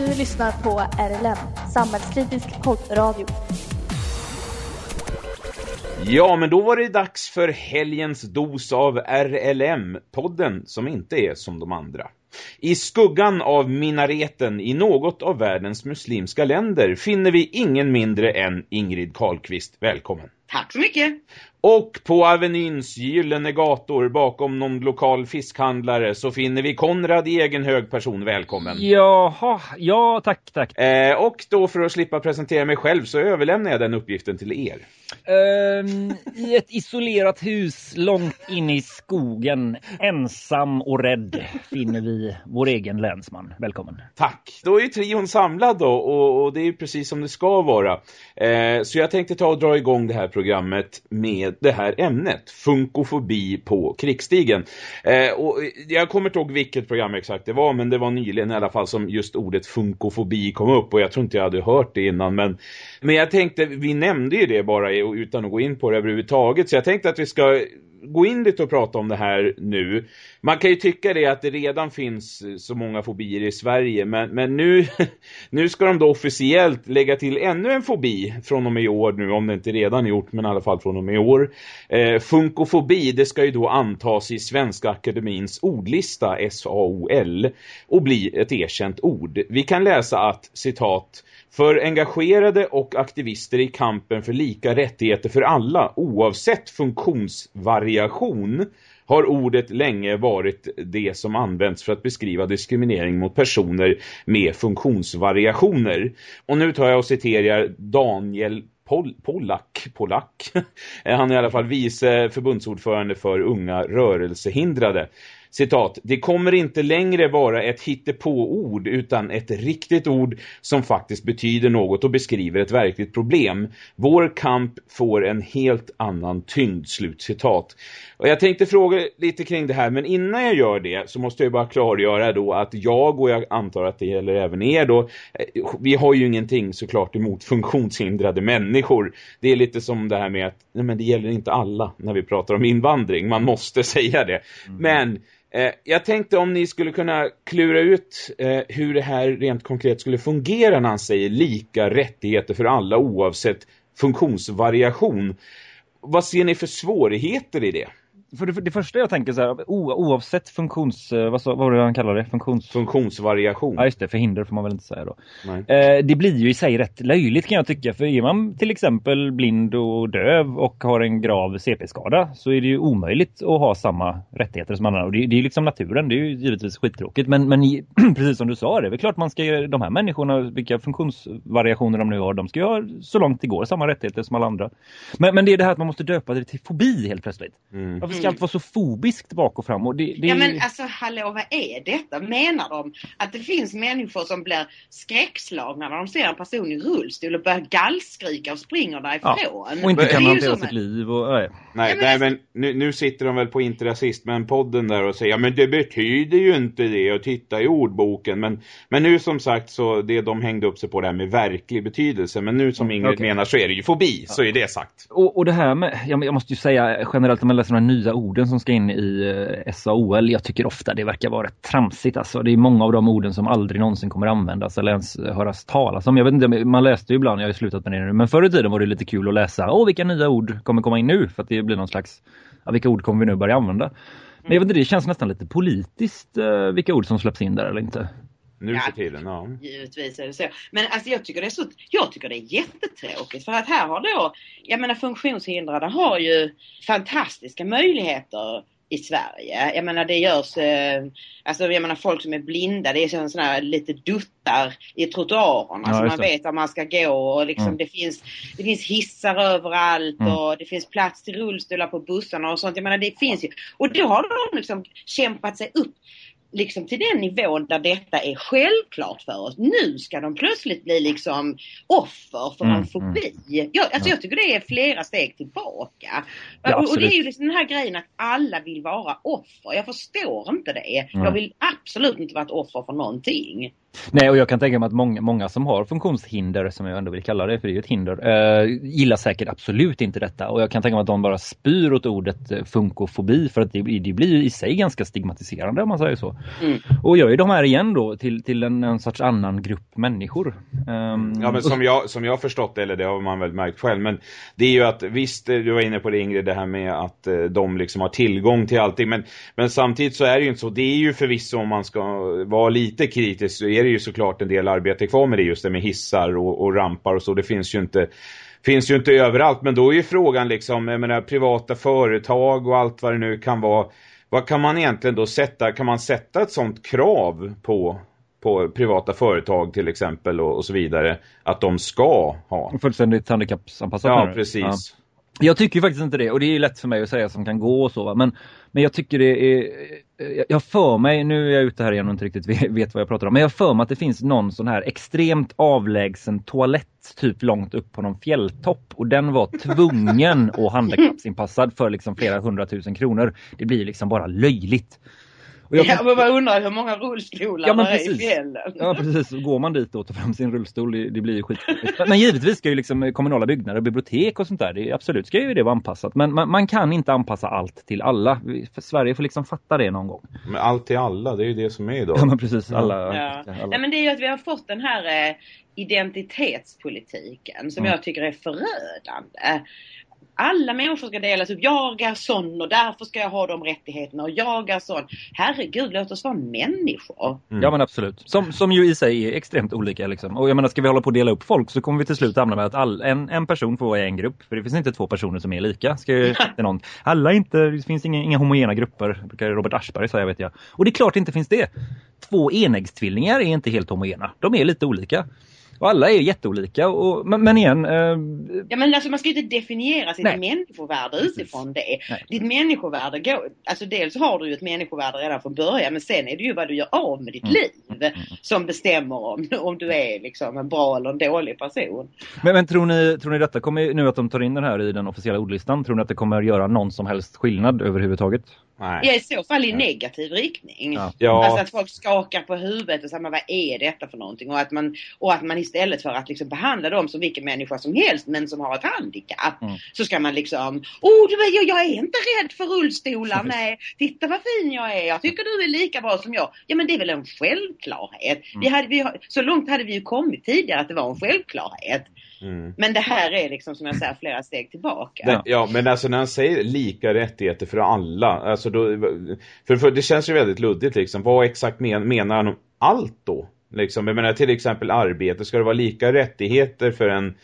Du lyssnar på RLM, samhällskritisk poddradio. Ja, men då var det dags för helgens dos av RLM, podden som inte är som de andra. I skuggan av minareten i något av världens muslimska länder finner vi ingen mindre än Ingrid Karlqvist. Välkommen! Tack så mycket! Och på Avenyns gyllene gator bakom någon lokal fiskhandlare så finner vi Konrad i egen hög person. Välkommen! Jaha, ja tack, tack. Eh, och då för att slippa presentera mig själv så överlämnar jag den uppgiften till er. Um, I ett isolerat hus långt in i skogen, ensam och rädd, finner vi vår egen länsman. Välkommen. Tack. Då är ju trion samlad då och, och det är ju precis som det ska vara. Eh, så jag tänkte ta och dra igång det här programmet programmet med det här ämnet. Funkofobi på krigsstigen. Eh, och jag kommer inte ihåg vilket program exakt det var men det var nyligen i alla fall som just ordet funkofobi kom upp och jag tror inte jag hade hört det innan men, men jag tänkte, vi nämnde ju det bara utan att gå in på det överhuvudtaget så jag tänkte att vi ska gå in lite och prata om det här nu. Man kan ju tycka det att det redan finns så många fobier i Sverige men, men nu, nu ska de då officiellt lägga till ännu en fobi från och med i år nu om det inte redan är gjort men i alla fall från och med i år. Eh, funkofobi det ska ju då antas i Svenska Akademins ordlista SAOL och bli ett erkänt ord. Vi kan läsa att citat för engagerade och aktivister i kampen för lika rättigheter för alla oavsett funktionsvariation har ordet länge varit det som används för att beskriva diskriminering mot personer med funktionsvariationer. Och nu tar jag och citerar Daniel Pol Pollack, Pollack. Han är i alla fall vice förbundsordförande för unga rörelsehindrade. Citat, det kommer inte längre vara ett hittepå-ord utan ett riktigt ord som faktiskt betyder något och beskriver ett verkligt problem. Vår kamp får en helt annan tyngd, slutcitat. Och jag tänkte fråga lite kring det här, men innan jag gör det så måste jag bara klargöra då att jag och jag antar att det gäller även er då, vi har ju ingenting såklart emot funktionshindrade människor. Det är lite som det här med att nej men det gäller inte alla när vi pratar om invandring, man måste säga det. Mm. Men Eh, jag tänkte om ni skulle kunna klura ut eh, hur det här rent konkret skulle fungera när han säger lika rättigheter för alla oavsett funktionsvariation. Vad ser ni för svårigheter i det? För det, det, första jag tänker så här, o, oavsett funktions, eh, vad, så, vad var det han kallar det? Funktions... Funktionsvariation. Ja just det, förhinder får man väl inte säga då. Eh, det blir ju i sig rätt löjligt kan jag tycka, för är man till exempel blind och döv och har en grav CP-skada så är det ju omöjligt att ha samma rättigheter som andra. Och det, det är ju liksom naturen, det är ju givetvis skittråkigt. Men, men precis som du sa, det är väl klart man ska ge de här människorna, vilka funktionsvariationer de nu har, de ska ju ha så långt det går samma rättigheter som alla andra. Men, men det är det här att man måste döpa det till fobi helt plötsligt. Mm. Ska allt vara så fobiskt bak och fram? Och det, det... Ja men alltså hallå, vad är detta? Menar de att det finns människor som blir skräckslagna när de ser en person i rullstol och börjar gallskrika och springer därifrån? Ja, och inte kan hantera sitt liv. Och, nej, nej, ja, men, nej, men nu, nu, sitter de väl på Interrasistmän-podden där och säger ja men det betyder ju inte det att titta i ordboken. Men, men nu som sagt så det de hängde upp sig på det här med verklig betydelse. Men nu som Ingrid okay. menar så är det ju fobi, ja. så är det sagt. Och, och det här med, jag, jag måste ju säga generellt om man läser de här nya orden som ska in i eh, SAOL. Jag tycker ofta det verkar vara rätt tramsigt. Alltså. Det är många av de orden som aldrig någonsin kommer användas eller ens eh, höras talas om. Jag vet inte, man läste ju ibland, jag har ju slutat med det nu, men förr i tiden var det lite kul att läsa. Åh, vilka nya ord kommer komma in nu? För att det blir någon slags, ja, vilka ord kommer vi nu börja använda? Men jag vet inte, det känns nästan lite politiskt eh, vilka ord som släpps in där eller inte. Nu för tiden, ja. Givetvis är det så. Men alltså jag tycker det är så, jag tycker det är jättetråkigt för att här har då, jag menar funktionshindrade har ju fantastiska möjligheter i Sverige. Jag menar det görs, eh, alltså jag menar folk som är blinda, det är sådana här lite duttar i trottoarerna ja, så man vet var man ska gå och liksom mm. det finns, det finns hissar överallt mm. och det finns plats till rullstolar på bussarna och sånt. Jag menar det finns ju. Och då har de liksom kämpat sig upp liksom till den nivån där detta är självklart för oss. Nu ska de plötsligt bli liksom offer för mm, en fobi. Mm. Jag, alltså jag tycker det är flera steg tillbaka. Ja, och, och, det är ju liksom den här grejen att alla vill vara offer. Jag förstår inte det. Mm. Jag vill absolut inte vara ett offer för någonting. Nej, och jag kan tänka mig att många, många som har funktionshinder, som jag ändå vill kalla det, för det är ju ett hinder, eh, gillar säkert absolut inte detta. Och jag kan tänka mig att de bara spyr åt ordet eh, funkofobi för att det, det blir ju i sig ganska stigmatiserande om man säger så. Mm. Och gör ju de här igen då till, till en, en sorts annan grupp människor. Um, ja, men som jag, som jag har förstått det, eller det har man väl märkt själv, men det är ju att visst, du var inne på det Ingrid, det här med att eh, de liksom har tillgång till allting, men, men samtidigt så är det ju inte så. Det är ju förvisso om man ska vara lite kritisk är det ju såklart en del arbete kvar med det just det med hissar och, och rampar och så. Det finns ju inte finns ju inte överallt. Men då är ju frågan liksom, jag menar privata företag och allt vad det nu kan vara. Vad kan man egentligen då sätta, kan man sätta ett sånt krav på, på privata företag till exempel och, och så vidare, att de ska ha? Fullständigt handikappsanpassat. Ja, precis. Ja. Jag tycker faktiskt inte det och det är lätt för mig att säga som kan gå och så va? Men, men jag tycker det är eh, jag för mig, nu är jag ute här igen och inte riktigt vet vad jag pratar om, men jag för mig att det finns någon sån här extremt avlägsen toalett typ långt upp på någon fjälltopp och den var tvungen att handikappsinpassad för liksom flera hundratusen kronor. Det blir liksom bara löjligt. Och jag, ja, men man undrar hur många rullstolar ja, men är i fjällen. Ja, precis. Går man dit och tar fram sin rullstol, det, det blir ju skit. Men givetvis ska ju liksom kommunala byggnader, bibliotek och sånt där, det, absolut ska ju det vara anpassat. Men man, man, kan inte anpassa allt till alla. För Sverige får liksom fatta det någon gång. Men allt till alla, det är ju det som är idag. Ja, men precis. Alla, ja. alla. Nej, men det är ju att vi har fått den här eh, identitetspolitiken som mm. jag tycker är förödande alla människor ska delas upp. Jag är sån och därför ska jag ha de rättigheterna och jag är sån. Herregud, låt oss vara människor. Mm. Ja men absolut. Som, som ju i sig är extremt olika liksom. Och jag menar, ska vi hålla på att dela upp folk så kommer vi till slut hamna med att all, en, en person får vara i en grupp. För det finns inte två personer som är lika. Ska ju, inte någon, alla inte, det finns inga, inga homogena grupper, brukar Robert Aschberg säga vet jag. Och det är klart det inte finns det. Två enäggstvillingar är inte helt homogena. De är lite olika. Och alla är jätteolika. Och, men, men igen... Eh, ja men alltså man ska inte definiera sitt nej. människovärde utifrån det. Nej. Ditt människovärde går... Alltså dels har du ju ett människovärde redan från början men sen är det ju vad du gör av med ditt mm. liv mm. som bestämmer om, om du är liksom en bra eller en dålig person. Men, men tror, ni, tror ni detta kommer, nu att de tar in den här i den officiella ordlistan, tror ni att det kommer göra någon som helst skillnad överhuvudtaget? Nej. Ja, i så fall i negativ riktning. Ja. Alltså att folk skakar på huvudet och säger vad är detta för någonting? Och att man, och att man istället för att liksom behandla dem som vilken människa som helst men som har ett handikapp. Mm. Så ska man liksom, oh du vet, jag, jag är inte rädd för rullstolar, nej. Titta vad fin jag är, jag tycker du är lika bra som jag. Ja men det är väl en självklarhet. Mm. Vi hade, vi, så långt hade vi ju kommit tidigare att det var en självklarhet. Mm. Men det här är liksom som jag säger flera steg tillbaka. Ja, ja men alltså när han säger lika rättigheter för alla, alltså då, för, för det känns ju väldigt luddigt liksom. Vad exakt men, menar han om allt då? Liksom, jag menar till exempel arbete, ska det vara lika rättigheter för en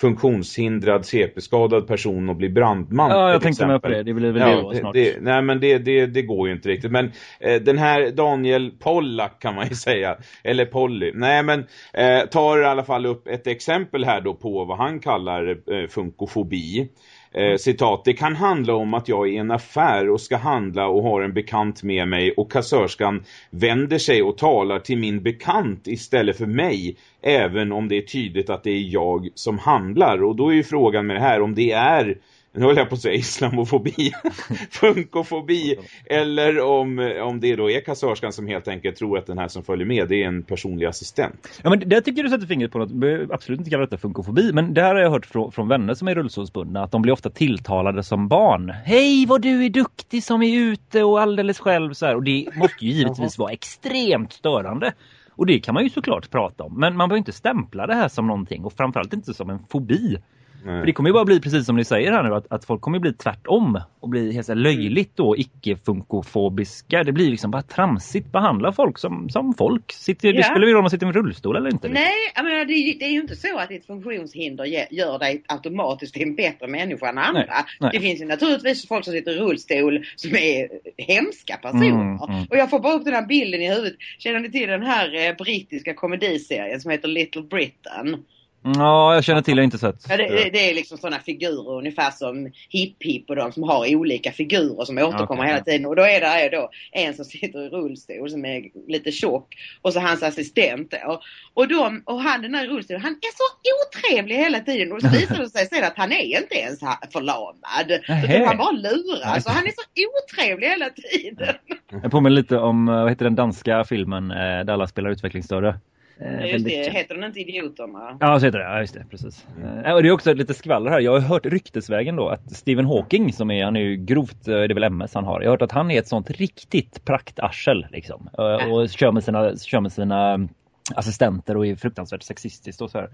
funktionshindrad, CP-skadad person och bli brandman. Ja, jag tänkte med på det. Det blir väl ja, det, snart. Det, nej, men det, det, det går ju inte riktigt. Men eh, den här Daniel Pollack kan man ju säga. Eller Polly. Nej, men eh, tar i alla fall upp ett exempel här då på vad han kallar eh, funkofobi. Eh, citat, det kan handla om att jag är i en affär och ska handla och har en bekant med mig och kassörskan vänder sig och talar till min bekant istället för mig även om det är tydligt att det är jag som handlar. Och då är ju frågan med det här om det är nu håller jag på att säga islamofobi, funkofobi, eller om, om det då är kassörskan som helt enkelt tror att den här som följer med, det är en personlig assistent. Ja, men det tycker du sätter fingret på något, absolut inte kalla detta funkofobi, men det här har jag hört från, från vänner som är rullstolsbundna, att de blir ofta tilltalade som barn. Hej vad du är duktig som är ute och alldeles själv så här. och det måste ju givetvis vara extremt störande. Och det kan man ju såklart prata om, men man behöver inte stämpla det här som någonting och framförallt inte som en fobi. För det kommer ju bara bli precis som ni säger här nu att, att folk kommer bli tvärtom och bli helt löjligt då icke-funkofobiska. Det blir liksom bara tramsigt behandla folk som, som folk. Sitter, ja. Det spelar ju roll om man sitter i en rullstol eller inte. Liksom. Nej, jag menar, det, det, är ju inte så att ett funktionshinder gör dig automatiskt till en bättre människa än andra. Nej, nej. Det finns ju naturligtvis folk som sitter i rullstol som är hemska personer. Mm, mm. Och jag får bara upp den här bilden i huvudet. Känner ni till den här eh, brittiska komediserien som heter Little Britain? Ja, jag känner till, jag har inte sett. Ja, det, det, är liksom sådana figurer ungefär som Hip Hip och de som har olika figurer som återkommer okay. hela tiden. Och då är det då en som sitter i rullstol som är lite tjock och så hans assistent då. Och, de, och han den där rullstolen, han är så otrevlig hela tiden och så visar det sig sen att han är inte ens förlamad. Utan han bara lurar. Så han är så otrevlig hela tiden. Jag påminner lite om, vad heter den danska filmen där alla spelar utvecklingsstörda. Eh, just det, heter den inte Idioterna? Ja, så heter det. Ja, just det, precis. Mm. Och det är också lite skvaller här. Jag har hört ryktesvägen då att Stephen Hawking, som är, han är ju grovt, eh, det är väl MS han har. Jag har hört att han är ett sånt riktigt praktarsel liksom. Äh. Och kör med sina, kör med sina mm, assistenter och är fruktansvärt sexistiskt och så här.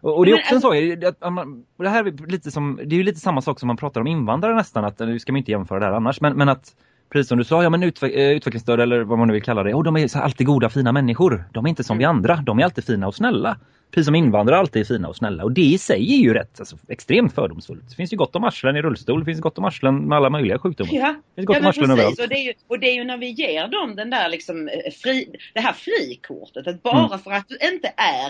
Och, och det är också en sak, att man, det här är lite som, det är ju lite samma sak som man pratar om invandrare nästan, att nu ska man inte jämföra det här annars, men, men att precis som du sa, ja men utveck eh, utvecklingsstörda eller vad man nu vill kalla det. Och de är alltid goda, fina människor. De är inte som mm. vi andra. De är alltid fina och snälla. Precis som invandrare alltid är fina och snälla. Och det i sig är ju rätt alltså, extremt fördomsfullt. Det finns ju gott om arslen i rullstol. Det finns gott om arslen med alla möjliga sjukdomar. Ja, det finns gott ja, om arslen överallt. Och det, är ju, och det är ju när vi ger dem den där liksom eh, fri, det här frikortet. Att bara mm. för att du inte är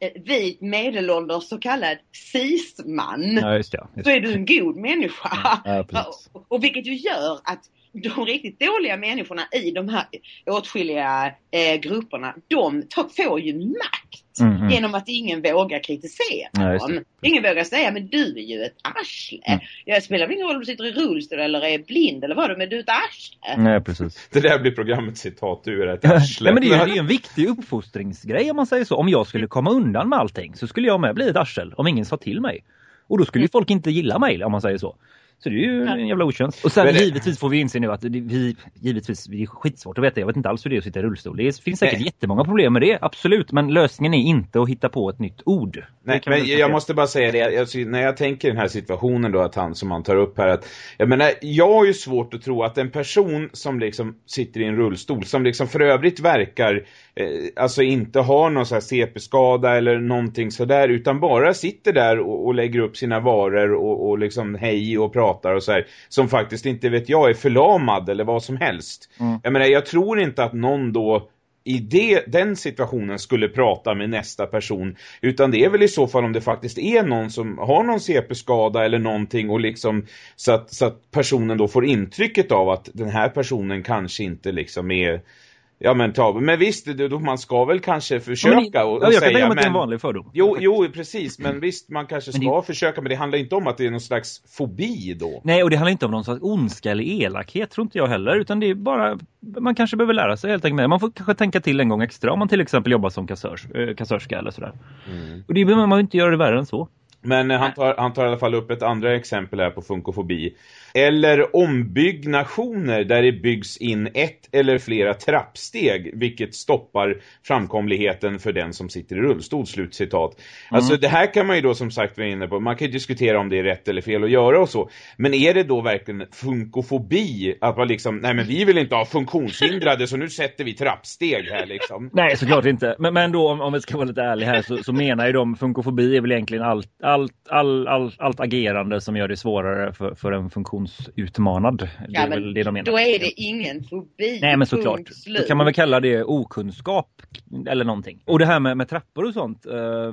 eh, vit medelålders så kallad cisman. Ja, just Så är du en god människa. Ja, och, och vilket ju gör att de riktigt dåliga människorna i de här åtskilliga eh, grupperna, de får ju makt mm, mm. genom att ingen vågar kritisera ja, dem. Ingen vågar säga, men du är ju ett arsle. Mm. Jag spelar ingen roll om du sitter i rullstol eller är blind eller vad du men du är ett arsle. Nej, precis. Det där blir programmet citat, du är ett arsle. ja, men det är, är en viktig uppfostringsgrej om man säger så. Om jag skulle komma undan med allting så skulle jag med bli ett arsel om ingen sa till mig. Och då skulle ju mm. folk inte gilla mig om man säger så. Så det är ju en jävla otjänst. Och sen det... givetvis får vi inse nu att vi, givetvis, det är skitsvårt att veta. Jag vet inte alls hur det är att sitta i rullstol. Det finns säkert Nej. jättemånga problem med det, absolut. Men lösningen är inte att hitta på ett nytt ord. Nej, men jag måste bara säga det. Alltså, när jag tänker den här situationen då, att han som han tar upp här. Att, jag menar, jag har ju svårt att tro att en person som liksom sitter i en rullstol, som liksom för övrigt verkar eh, alltså inte har någon så här CP-skada eller någonting sådär, utan bara sitter där och, och lägger upp sina varor och, och liksom hej och pratar pratar och så här, som faktiskt inte vet jag är förlamad eller vad som helst. Mm. Jag menar, jag tror inte att någon då i det, den situationen skulle prata med nästa person utan det är väl i så fall om det faktiskt är någon som har någon CP-skada eller någonting och liksom så att, så att personen då får intrycket av att den här personen kanske inte liksom är Ja men ta, men visst, då, man ska väl kanske försöka ja, och, och ja, jag säga, kan men, det är en vanlig fördom. Jo, jo, precis, men visst, man kanske ska det, försöka, men det handlar inte om att det är någon slags fobi då. Nej, och det handlar inte om någon slags ondska eller elakhet, tror inte jag heller, utan det är bara, man kanske behöver lära sig helt enkelt. Man får kanske tänka till en gång extra om man till exempel jobbar som kassörs, äh, kassörska eller sådär. Mm. Och det behöver man inte göra det värre än så. Men han tar, han tar i alla fall upp ett andra exempel här på funkofobi. Eller ombyggnationer där det byggs in ett eller flera trappsteg vilket stoppar framkomligheten för den som sitter i rullstol, slutcitat. Mm. Alltså det här kan man ju då som sagt vara inne på, man kan ju diskutera om det är rätt eller fel att göra och så. Men är det då verkligen funkofobi att man liksom, nej men vi vill inte ha funktionshindrade så nu sätter vi trappsteg här liksom. Nej såklart inte, men, men då om, om vi ska vara lite ärliga här så, så menar ju de funkofobi är väl egentligen allt, allt, all, all, allt agerande som gör det svårare för, för en funktion definitionsutmanad. Ja, det är väl det de menar. Då är det ingen fobi. Nej men såklart. Då kan man väl kalla det okunskap eller någonting. Och det här med, med trappor och sånt. Eh,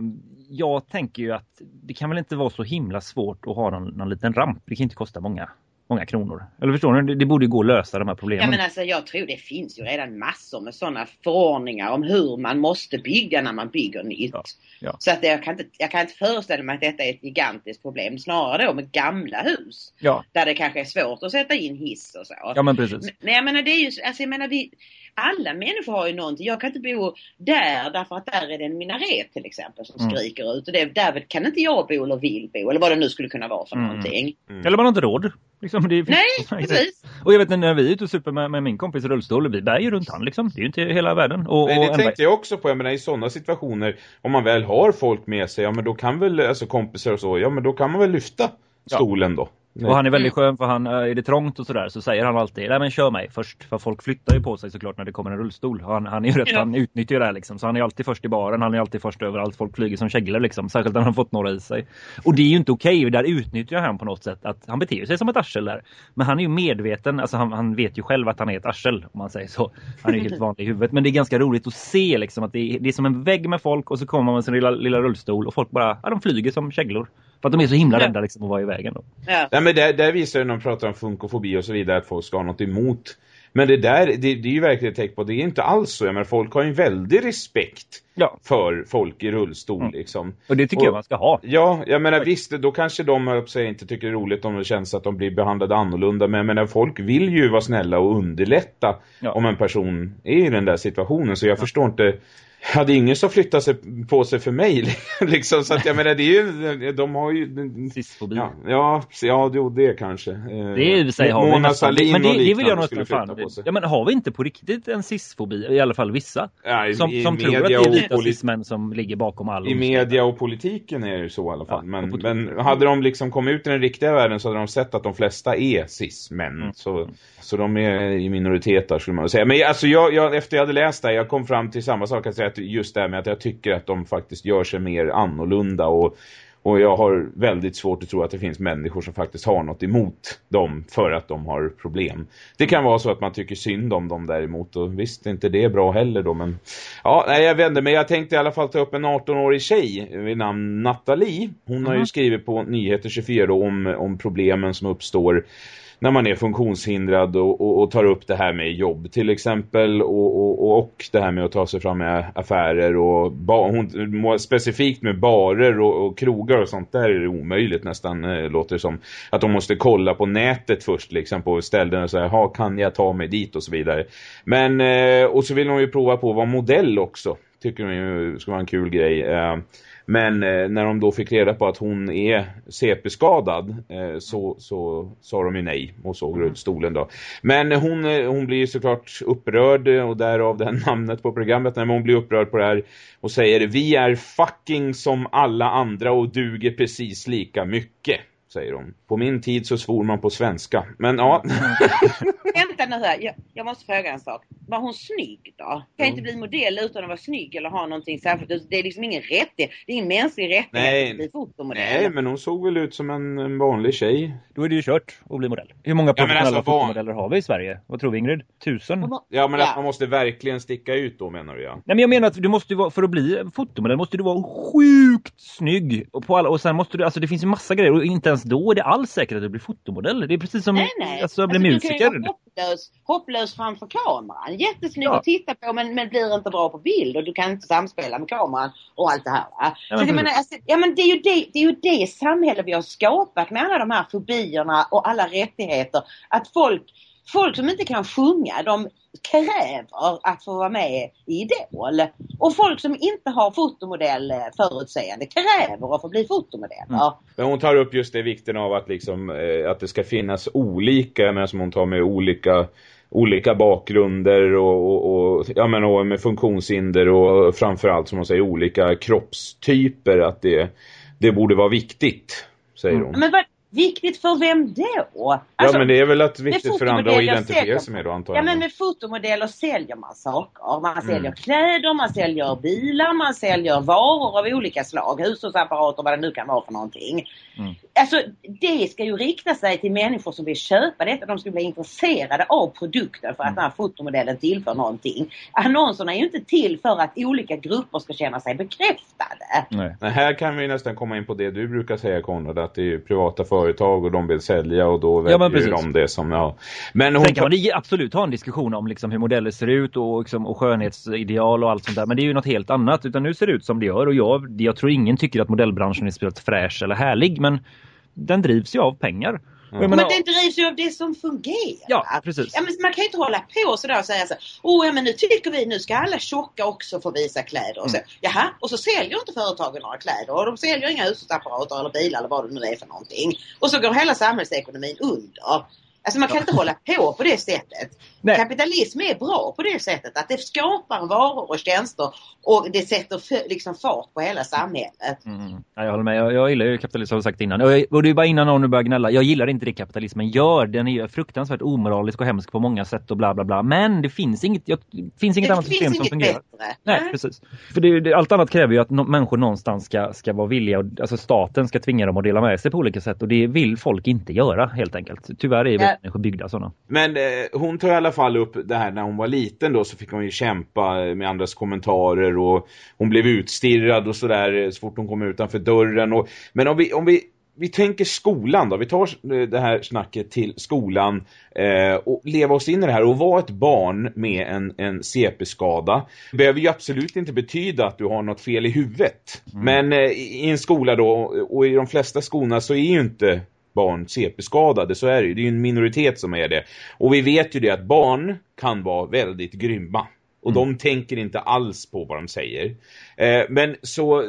jag tänker ju att det kan väl inte vara så himla svårt att ha någon, någon liten ramp. Det kan inte kosta många många kronor. Eller förstår ni? Det, det borde gå att lösa de här problemen. Ja men alltså jag tror det finns ju redan massor med sådana förordningar om hur man måste bygga när man bygger nytt. Ja, ja. Så att jag, kan inte, jag kan inte föreställa mig att detta är ett gigantiskt problem. Snarare då med gamla hus. Ja. Där det kanske är svårt att sätta in hiss och så. Ja men precis. Men, men jag menar det är ju, alltså jag menar vi, alla människor har ju någonting. Jag kan inte bo där därför att där är det en minaret till exempel som mm. skriker ut. Och det, där kan inte jag bo eller vill bo eller vad det nu skulle kunna vara för mm. någonting. Mm. Eller man har inte råd. Liksom, Nej, precis. Och jag vet när vi är ute och super med, med min kompis rullstol, vi bär ju runt han liksom. Det är ju inte hela världen. Och, Nej, det tänkte jag också på. Jag menar i sådana situationer, om man väl har folk med sig, ja men då kan väl, alltså kompisar och så, ja men då kan man väl lyfta stolen då. Nej. Och han är väldigt skön för han, är det trångt och sådär så säger han alltid, nej men kör mig först. För folk flyttar ju på sig såklart när det kommer en rullstol. Han, han är ju rätt, ja. han utnyttjar det här liksom. Så han är alltid först i baren, han är alltid först överallt. Folk flyger som käglor liksom. Särskilt när han fått några i sig. Och det är ju inte okej, okay. där utnyttjar han på något sätt. att Han beter sig som ett arsel där. Men han är ju medveten, alltså han, han vet ju själv att han är ett arsel om man säger så. Han är ju helt vanlig i huvudet. Men det är ganska roligt att se liksom att det är, det är som en vägg med folk och så kommer man med sin lilla, lilla rullstol och folk bara, ja de flyger som käglor. För att de är så himla rädda liksom, att vara i vägen. Då. Ja. ja men där, där visar det när de pratar om funkofobi och så vidare att folk ska ha något emot Men det där, det, det är ju verkligen ett tecken på, det är inte alls så. Jag menar, folk har ju en väldig respekt ja. för folk i rullstol mm. liksom. Och det tycker och, jag man ska ha. Ja, jag menar visst, då kanske de säga, inte tycker det är roligt om det känns att de blir behandlade annorlunda. Men jag menar, folk vill ju vara snälla och underlätta ja. om en person är i den där situationen. Så jag ja. förstår inte hade ingen som flyttade sig på sig för mig liksom, så att jag menar det är ju de har ju Sisfobi. Ja, ja, ja jo, det kanske. Det är i sig har Mona nästan, men det, det vill jag nästan fan. Ja men har vi inte på riktigt en sisfobi i alla fall vissa ja, i, som, i som tror att det är vita cismän som ligger bakom all I media och politiken är det ju så i alla fall. Ja, men, men hade de liksom kommit ut i den riktiga världen så hade de sett att de flesta är cismän. Mm. Så så de är i minoritet där skulle man säga. Men alltså jag, jag, efter jag hade läst det jag kom fram till samma sak att säga att just det här med att jag tycker att de faktiskt gör sig mer annorlunda och, och jag har väldigt svårt att tro att det finns människor som faktiskt har något emot dem för att de har problem. Det kan vara så att man tycker synd om dem däremot och visst inte det är bra heller då men ja, nej, jag vänder men jag tänkte i alla fall ta upp en 18-årig tjej vid namn Nathalie. Hon mm -hmm. har ju skrivit på Nyheter 24 om, om problemen som uppstår när man är funktionshindrad och, och, och, tar upp det här med jobb till exempel och, och, det här med att ta sig fram med affärer och ba, hon, specifikt med barer och, krogar och sånt där är det omöjligt nästan eh, låter det som att de måste kolla på nätet först liksom på ställen och säga, ha kan jag ta mig dit och så vidare. Men eh, och så vill hon ju prova på att vara modell också tycker hon ju ska vara en kul grej. Eh, men eh, när de då fick reda på att hon är CP-skadad eh, så, så sa de ju nej och såg mm. rullstolen då. Men hon, eh, hon blir såklart upprörd och därav det här namnet på programmet. När hon blir upprörd på det här och säger vi är fucking som alla andra och duger precis lika mycket säger hon. På min tid så svor man på svenska. Men ja. Vänta nu här, jag, jag, måste fråga en sak. Var hon snygg då? Kan mm. inte bli modell utan att vara snygg eller ha någonting särskilt? Det är liksom ingen rättighet. Det är ingen mänsklig rättighet Nej. att bli fotomodell. Nej, men hon såg väl ut som en, en vanlig tjej. Då är det ju kört att bli modell. Hur många professionella ja, alltså, fotomodeller har vi i Sverige? Vad tror vi Ingrid? Tusen? Ja, men ja. att man måste verkligen sticka ut då menar du ja. Nej, men jag menar att du måste vara, för att bli fotomodell måste du vara sjukt snygg. Och, på alla, och sen måste du, alltså det finns ju massa grejer och inte ens då är det alls säkert att du blir fotomodell. Det är precis som nej, nej. Alltså, att bli alltså, musiker. Du kan ju vara hopplös, hopplös framför kameran. Jättesnygg ja. att titta på men, men blir inte bra på bild och du kan inte samspela med kameran och allt det här. Va? Ja, men, så menar, alltså, ja, men det, är ju det, det är ju det samhälle vi har skapat med alla de här fobierna och alla rättigheter. Att folk folk som inte kan sjunga, de kräver att få vara med i Idol. Och folk som inte har fotomodell förutseende kräver att få bli fotomodeller. Mm. hon tar upp just det vikten av att, liksom, eh, att det ska finnas olika, men som hon tar med olika olika bakgrunder och, och, och, ja, men, och med funktionshinder och framförallt som hon säger olika kroppstyper att det, det borde vara viktigt säger mm. hon. Men vad, Viktigt för vem då? Alltså, ja men det är väl att viktigt för andra att identifiera sig med då antagligen. Ja men med fotomodeller säljer man saker. Man säljer mm. kläder, man säljer bilar, man säljer varor av olika slag. Hushållsapparater, vad det nu kan vara för någonting. Mm. Alltså det ska ju rikta sig till människor som vill köpa detta. De ska bli intresserade av produkten för att mm. den här fotomodellen tillför någonting. Annonserna är ju inte till för att olika grupper ska känna sig bekräftade. Nej. Nej här kan vi nästan komma in på det du brukar säga Konrad, att det är privata företag företag och de vill sälja och då väljer ja, de det som, ja. Men hon... Sen kan man absolut ha en diskussion om liksom hur modeller ser ut och, liksom, och skönhetsideal och allt sånt där. Men det är ju något helt annat. Utan nu ser det ut som det gör och jag, jag tror ingen tycker att modellbranschen är speciellt fräsch eller härlig. Men den drivs ju av pengar. Mm. Men den drivs ju av det som fungerar. Ja, precis. Ja, men man kan ju inte hålla på sådär och säga så Åh, ja men nu tycker vi, nu ska alla tjocka också få visa kläder. Och så, mm. Jaha, och så säljer inte företagen några kläder och de säljer inga hushållsapparater eller bilar eller vad det nu är för någonting. Och så går hela samhällsekonomin under. Alltså man kan inte hålla på på det sättet. Nej. Kapitalism är bra på det sättet att det skapar varor och tjänster och det sätter liksom fart på hela samhället. Mm. Ja, jag håller med. Jag, jag gillar ju kapitalism, har jag sagt innan. Och, och det bara innan någon nu börjar gnälla. Jag gillar inte det kapitalismen gör. Den är fruktansvärt omoralisk och hemsk på många sätt och bla bla bla. Men det finns inget, jag, finns inget det annat system som fungerar. Bättre. Nej, Nej, precis. För det, det, allt annat kräver ju att no, människor någonstans ska, ska vara villiga. Och, alltså staten ska tvinga dem att dela med sig på olika sätt. Och det vill folk inte göra helt enkelt. Tyvärr är ja. Människor byggda sådana. Men eh, hon tar i alla fall upp det här när hon var liten då så fick hon ju kämpa med andras kommentarer och hon blev utstirrad och sådär så fort hon kom utanför dörren. Och, men om vi, om vi vi tänker skolan då, vi tar det här snacket till skolan eh, och leva oss in i det här och vara ett barn med en, en CP-skada. Behöver ju absolut inte betyda att du har något fel i huvudet. Mm. Men eh, i en skola då, och i de flesta skolorna så är ju inte barn CP-skadade, så är det ju. Det är ju en minoritet som är det. Och vi vet ju det att barn kan vara väldigt grymma. Och mm. de tänker inte alls på vad de säger. Eh, men så, eh,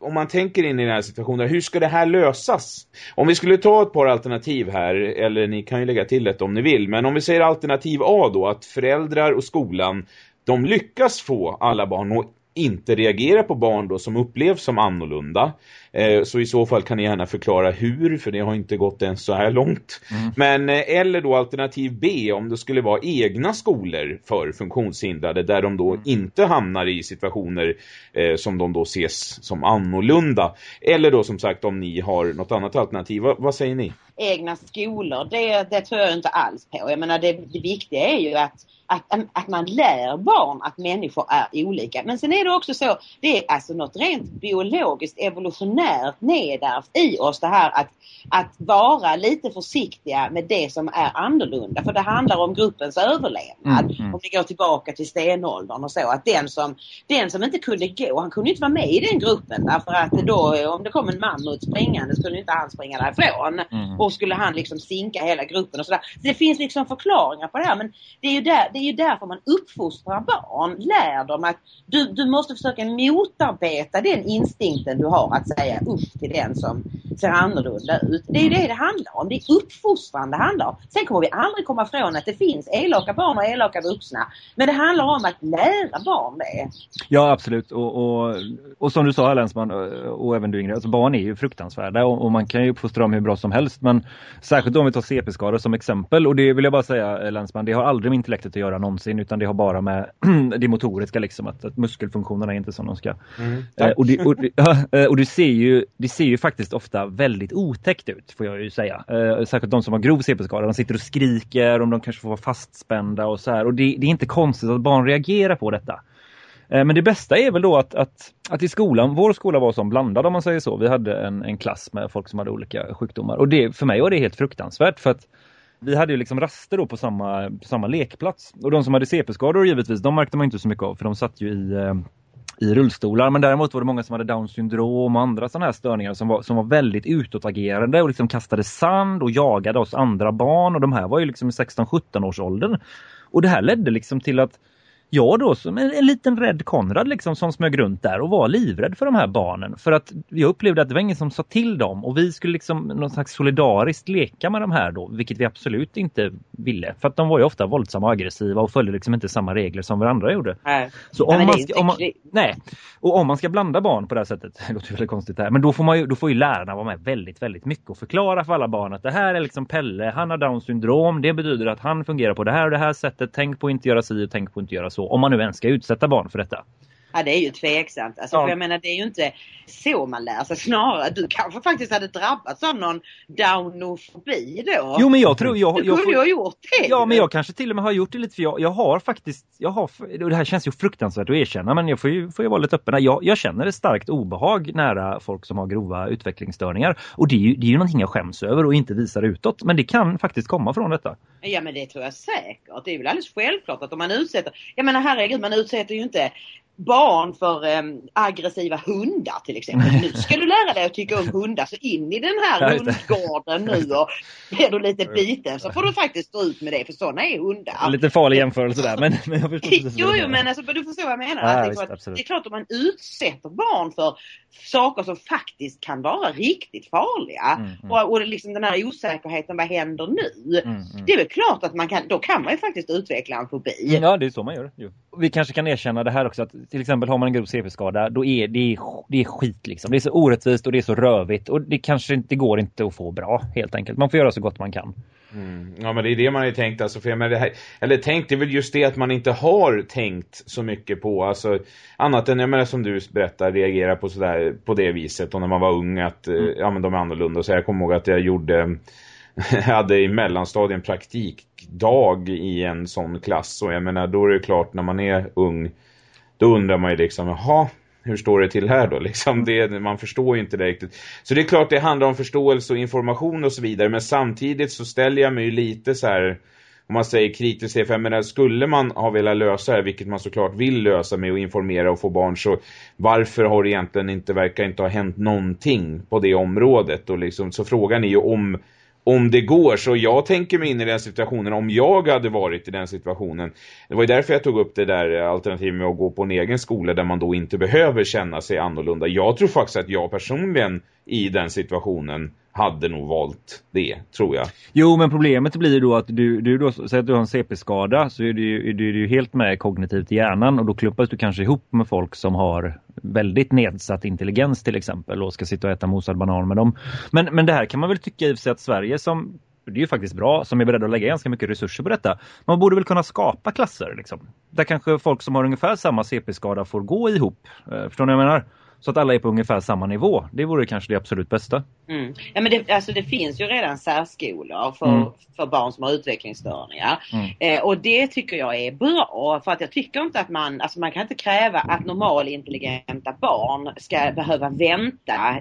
om man tänker in i den här situationen, hur ska det här lösas? Om vi skulle ta ett par alternativ här, eller ni kan ju lägga till ett om ni vill. Men om vi säger alternativ A då, att föräldrar och skolan, de lyckas få alla barn att inte reagera på barn då som upplevs som annorlunda. Eh, så i så fall kan ni gärna förklara hur, för det har inte gått ens så här långt. Mm. Men eh, eller då alternativ B om det skulle vara egna skolor för funktionshindrade där de då mm. inte hamnar i situationer eh, som de då ses som annorlunda. Eller då som sagt om ni har något annat alternativ. Va, vad säger ni? Egna skolor, det, det tror jag inte alls på. Jag menar det, det viktiga är ju att att, att man lär barn att människor är olika. Men sen är det också så, det är alltså något rent biologiskt evolutionärt nedärvt i oss det här att, att vara lite försiktiga med det som är annorlunda. För det handlar om gruppens överlevnad. Mm, mm. Om vi går tillbaka till stenåldern och så. Att den som, den som inte kunde gå, han kunde inte vara med i den gruppen. Därför att då, om det kom en mammut springande skulle inte han springa därifrån. Mm. Och skulle han liksom sinka hela gruppen och sådär. Så det finns liksom förklaringar på det här. Men det är ju där, det är ju därför man uppfostrar barn. Lär dem att du, du måste försöka motarbeta den instinkten du har att säga usch till den som ser annorlunda ut. Det är det det handlar om. Det är uppfostran det handlar om. Sen kommer vi aldrig komma ifrån att det finns elaka barn och elaka vuxna. Men det handlar om att lära barn det. Ja, absolut. Och, och, och som du sa Länsman och även du Ingrid, alltså barn är ju fruktansvärda och, och, man kan ju uppfostra dem hur bra som helst. Men särskilt om vi tar CP-skador som exempel och det vill jag bara säga Länsman, det har aldrig med intellektet att göra någonsin utan det har bara med det motoriska liksom att, att muskelfunktionerna är inte som de ska. Mm, eh, och, det, och, eh, och, du ser ju, det ser ju faktiskt ofta väldigt otäckt ut får jag ju säga. Eh, särskilt de som har grov CP-skada. De sitter och skriker om de kanske får vara fastspända och så här. Och det, det är inte konstigt att barn reagerar på detta. Eh, men det bästa är väl då att, att, att i skolan, vår skola var som blandad om man säger så. Vi hade en, en klass med folk som hade olika sjukdomar. Och det, för mig var det helt fruktansvärt för att vi hade ju liksom raster då på samma, på samma lekplats. Och de som hade CP-skador givetvis, de märkte man inte så mycket av för de satt ju i, eh, i rullstolar. Men däremot var det många som hade Downs syndrom och andra sådana här störningar som var, som var väldigt utåtagerande och liksom kastade sand och jagade oss andra barn. Och de här var ju liksom i 16-17 års åldern. Och det här ledde liksom till att jag då som en, en liten rädd Konrad liksom som smög runt där och var livrädd för de här barnen. För att jag upplevde att det var ingen som sa till dem och vi skulle liksom någon slags solidariskt leka med de här då, vilket vi absolut inte ville. För att de var ju ofta våldsamma och aggressiva och följde liksom inte samma regler som vi andra gjorde. Nej. Så om man, ska, om man, nej. Och om man ska blanda barn på det här sättet, det låter väldigt konstigt här, men då får, man ju, då får ju lärarna vara med väldigt, väldigt mycket och förklara för alla barn att det här är liksom Pelle, han har Downs syndrom, det betyder att han fungerar på det här och det här sättet, tänk på att inte göra si och tänk på att inte göra så så. Om man nu ens ska utsätta barn för detta. Ja det är ju tveksamt. Alltså, ja. för jag menar det är ju inte så man lär sig. Snarare du kanske faktiskt hade drabbats av någon downofobi då. Jo men jag tror jag, du jag, kunde ju ha gjort det. Ja men jag kanske till och med har gjort det lite för jag, jag har faktiskt, jag har, och det här känns ju fruktansvärt att erkänna men jag får ju, får ju vara lite öppen. Jag, jag känner ett starkt obehag nära folk som har grova utvecklingsstörningar. Och det är ju, det är ju någonting jag skäms över och inte visar utåt. Men det kan faktiskt komma från detta. Ja men det tror jag säkert. Det är väl alldeles självklart att om man utsätter, jag menar herregud man utsätter ju inte barn för um, aggressiva hundar till exempel. Nu ska du lära dig att tycka om hundar så in i den här hundgården nu och blir du lite biten så får du faktiskt stå ut med det för sådana är hundar. Lite farlig jämförelse där men, men jag förstår Jo, jo men alltså, du förstår vad jag menar. Ja, visst, att, det är klart att man utsätter barn för saker som faktiskt kan vara riktigt farliga. Mm, mm. Och, och liksom den här osäkerheten, vad händer nu? Mm, mm, det är väl klart att man kan, då kan man ju faktiskt utveckla en fobi. Ja, det är så man gör. Jo. Vi kanske kan erkänna det här också att till exempel har man en grov CP-skada, då är det, det är skit liksom. Det är så orättvist och det är så rövigt och det kanske inte går inte att få bra helt enkelt. Man får göra så gott man kan. Mm. Ja men det är det man har tänkt alltså, för jag det här, eller tänkt det är väl just det att man inte har tänkt så mycket på, alltså annat än, jag menar som du berättar, reagera på sådär, på det viset och när man var ung att, eh, mm. ja men de är annorlunda, så jag kommer ihåg att jag gjorde jag hade i mellanstadien praktikdag i en sån klass och jag menar då är det klart när man är ung då undrar man ju liksom, jaha hur står det till här då? Liksom det, man förstår ju inte det riktigt. Så det är klart det handlar om förståelse och information och så vidare. Men samtidigt så ställer jag mig ju lite så här om man säger kritiskt för jag menar, skulle man ha velat lösa det, vilket man såklart vill lösa med att informera och få barn så varför har det egentligen inte, verkar inte ha hänt någonting på det området och liksom, så frågan är ju om om det går. Så jag tänker mig in i den situationen om jag hade varit i den situationen. Det var ju därför jag tog upp det där alternativet med att gå på en egen skola där man då inte behöver känna sig annorlunda. Jag tror faktiskt att jag personligen i den situationen hade nog valt det, tror jag. Jo, men problemet blir då att du, du då, säg att du har en CP-skada så är du, är du, helt med kognitivt i hjärnan och då klumpas du kanske ihop med folk som har väldigt nedsatt intelligens till exempel och ska sitta och äta mosad banan med dem. Men, men det här kan man väl tycka i sig att Sverige som det är ju faktiskt bra, som är beredda att lägga ganska mycket resurser på detta. Man borde väl kunna skapa klasser liksom. Där kanske folk som har ungefär samma CP-skada får gå ihop. Eh, förstår ni vad jag menar? Så att alla är på ungefär samma nivå. Det vore kanske det absolut bästa. Mm. Ja, men det, alltså det finns ju redan särskolor för, mm. för barn som har utvecklingsstörningar. Mm. Eh, och det tycker jag är bra. För att jag tycker inte att man, alltså man kan inte kräva att normalintelligenta barn ska behöva vänta,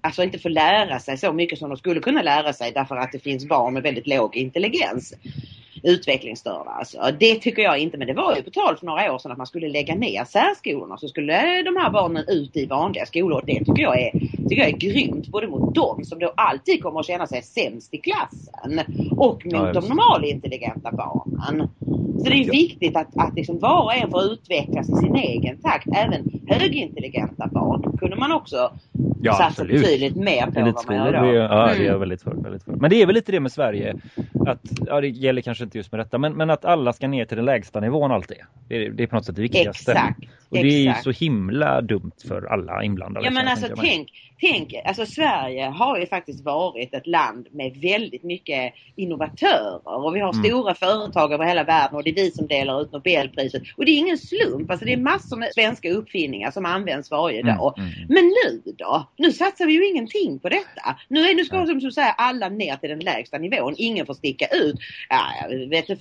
alltså inte få lära sig så mycket som de skulle kunna lära sig därför att det finns barn med väldigt låg intelligens utvecklingsstörda. Alltså. Det tycker jag inte, men det var ju på tal för några år sedan att man skulle lägga ner särskolorna så skulle de här barnen ut i vanliga skolor. Det tycker jag är, tycker jag är grymt både mot dem som då alltid kommer att känna sig sämst i klassen och mot ja, de normalintelligenta barnen. Så det är viktigt att, att liksom var och en får utvecklas i sin egen takt. Även högintelligenta barn kunde man också ja, satsa betydligt mer på vad man gör då. Det, ja, mm. det är mm. väldigt för, väldigt för. Men det är väl lite det med Sverige att, ja det gäller kanske inte just med detta, men, men att alla ska ner till den lägsta nivån alltid. Det är, det är på något sätt det viktigaste. Exakt. Och det är ju så himla dumt för alla inblandade. Ja men alltså tänk, tänk, alltså Sverige har ju faktiskt varit ett land med väldigt mycket innovatörer och vi har mm. stora företag över hela världen och det är vi som delar ut Nobelpriset. Och det är ingen slump, alltså det är massor med svenska uppfinningar som används varje mm, dag. Mm. Mm. Men nu då? Nu satsar vi ju ingenting på detta. Nu är nu ska som du säger alla ner till den lägsta nivån. Ingen får sticka ut. Ja, jag vet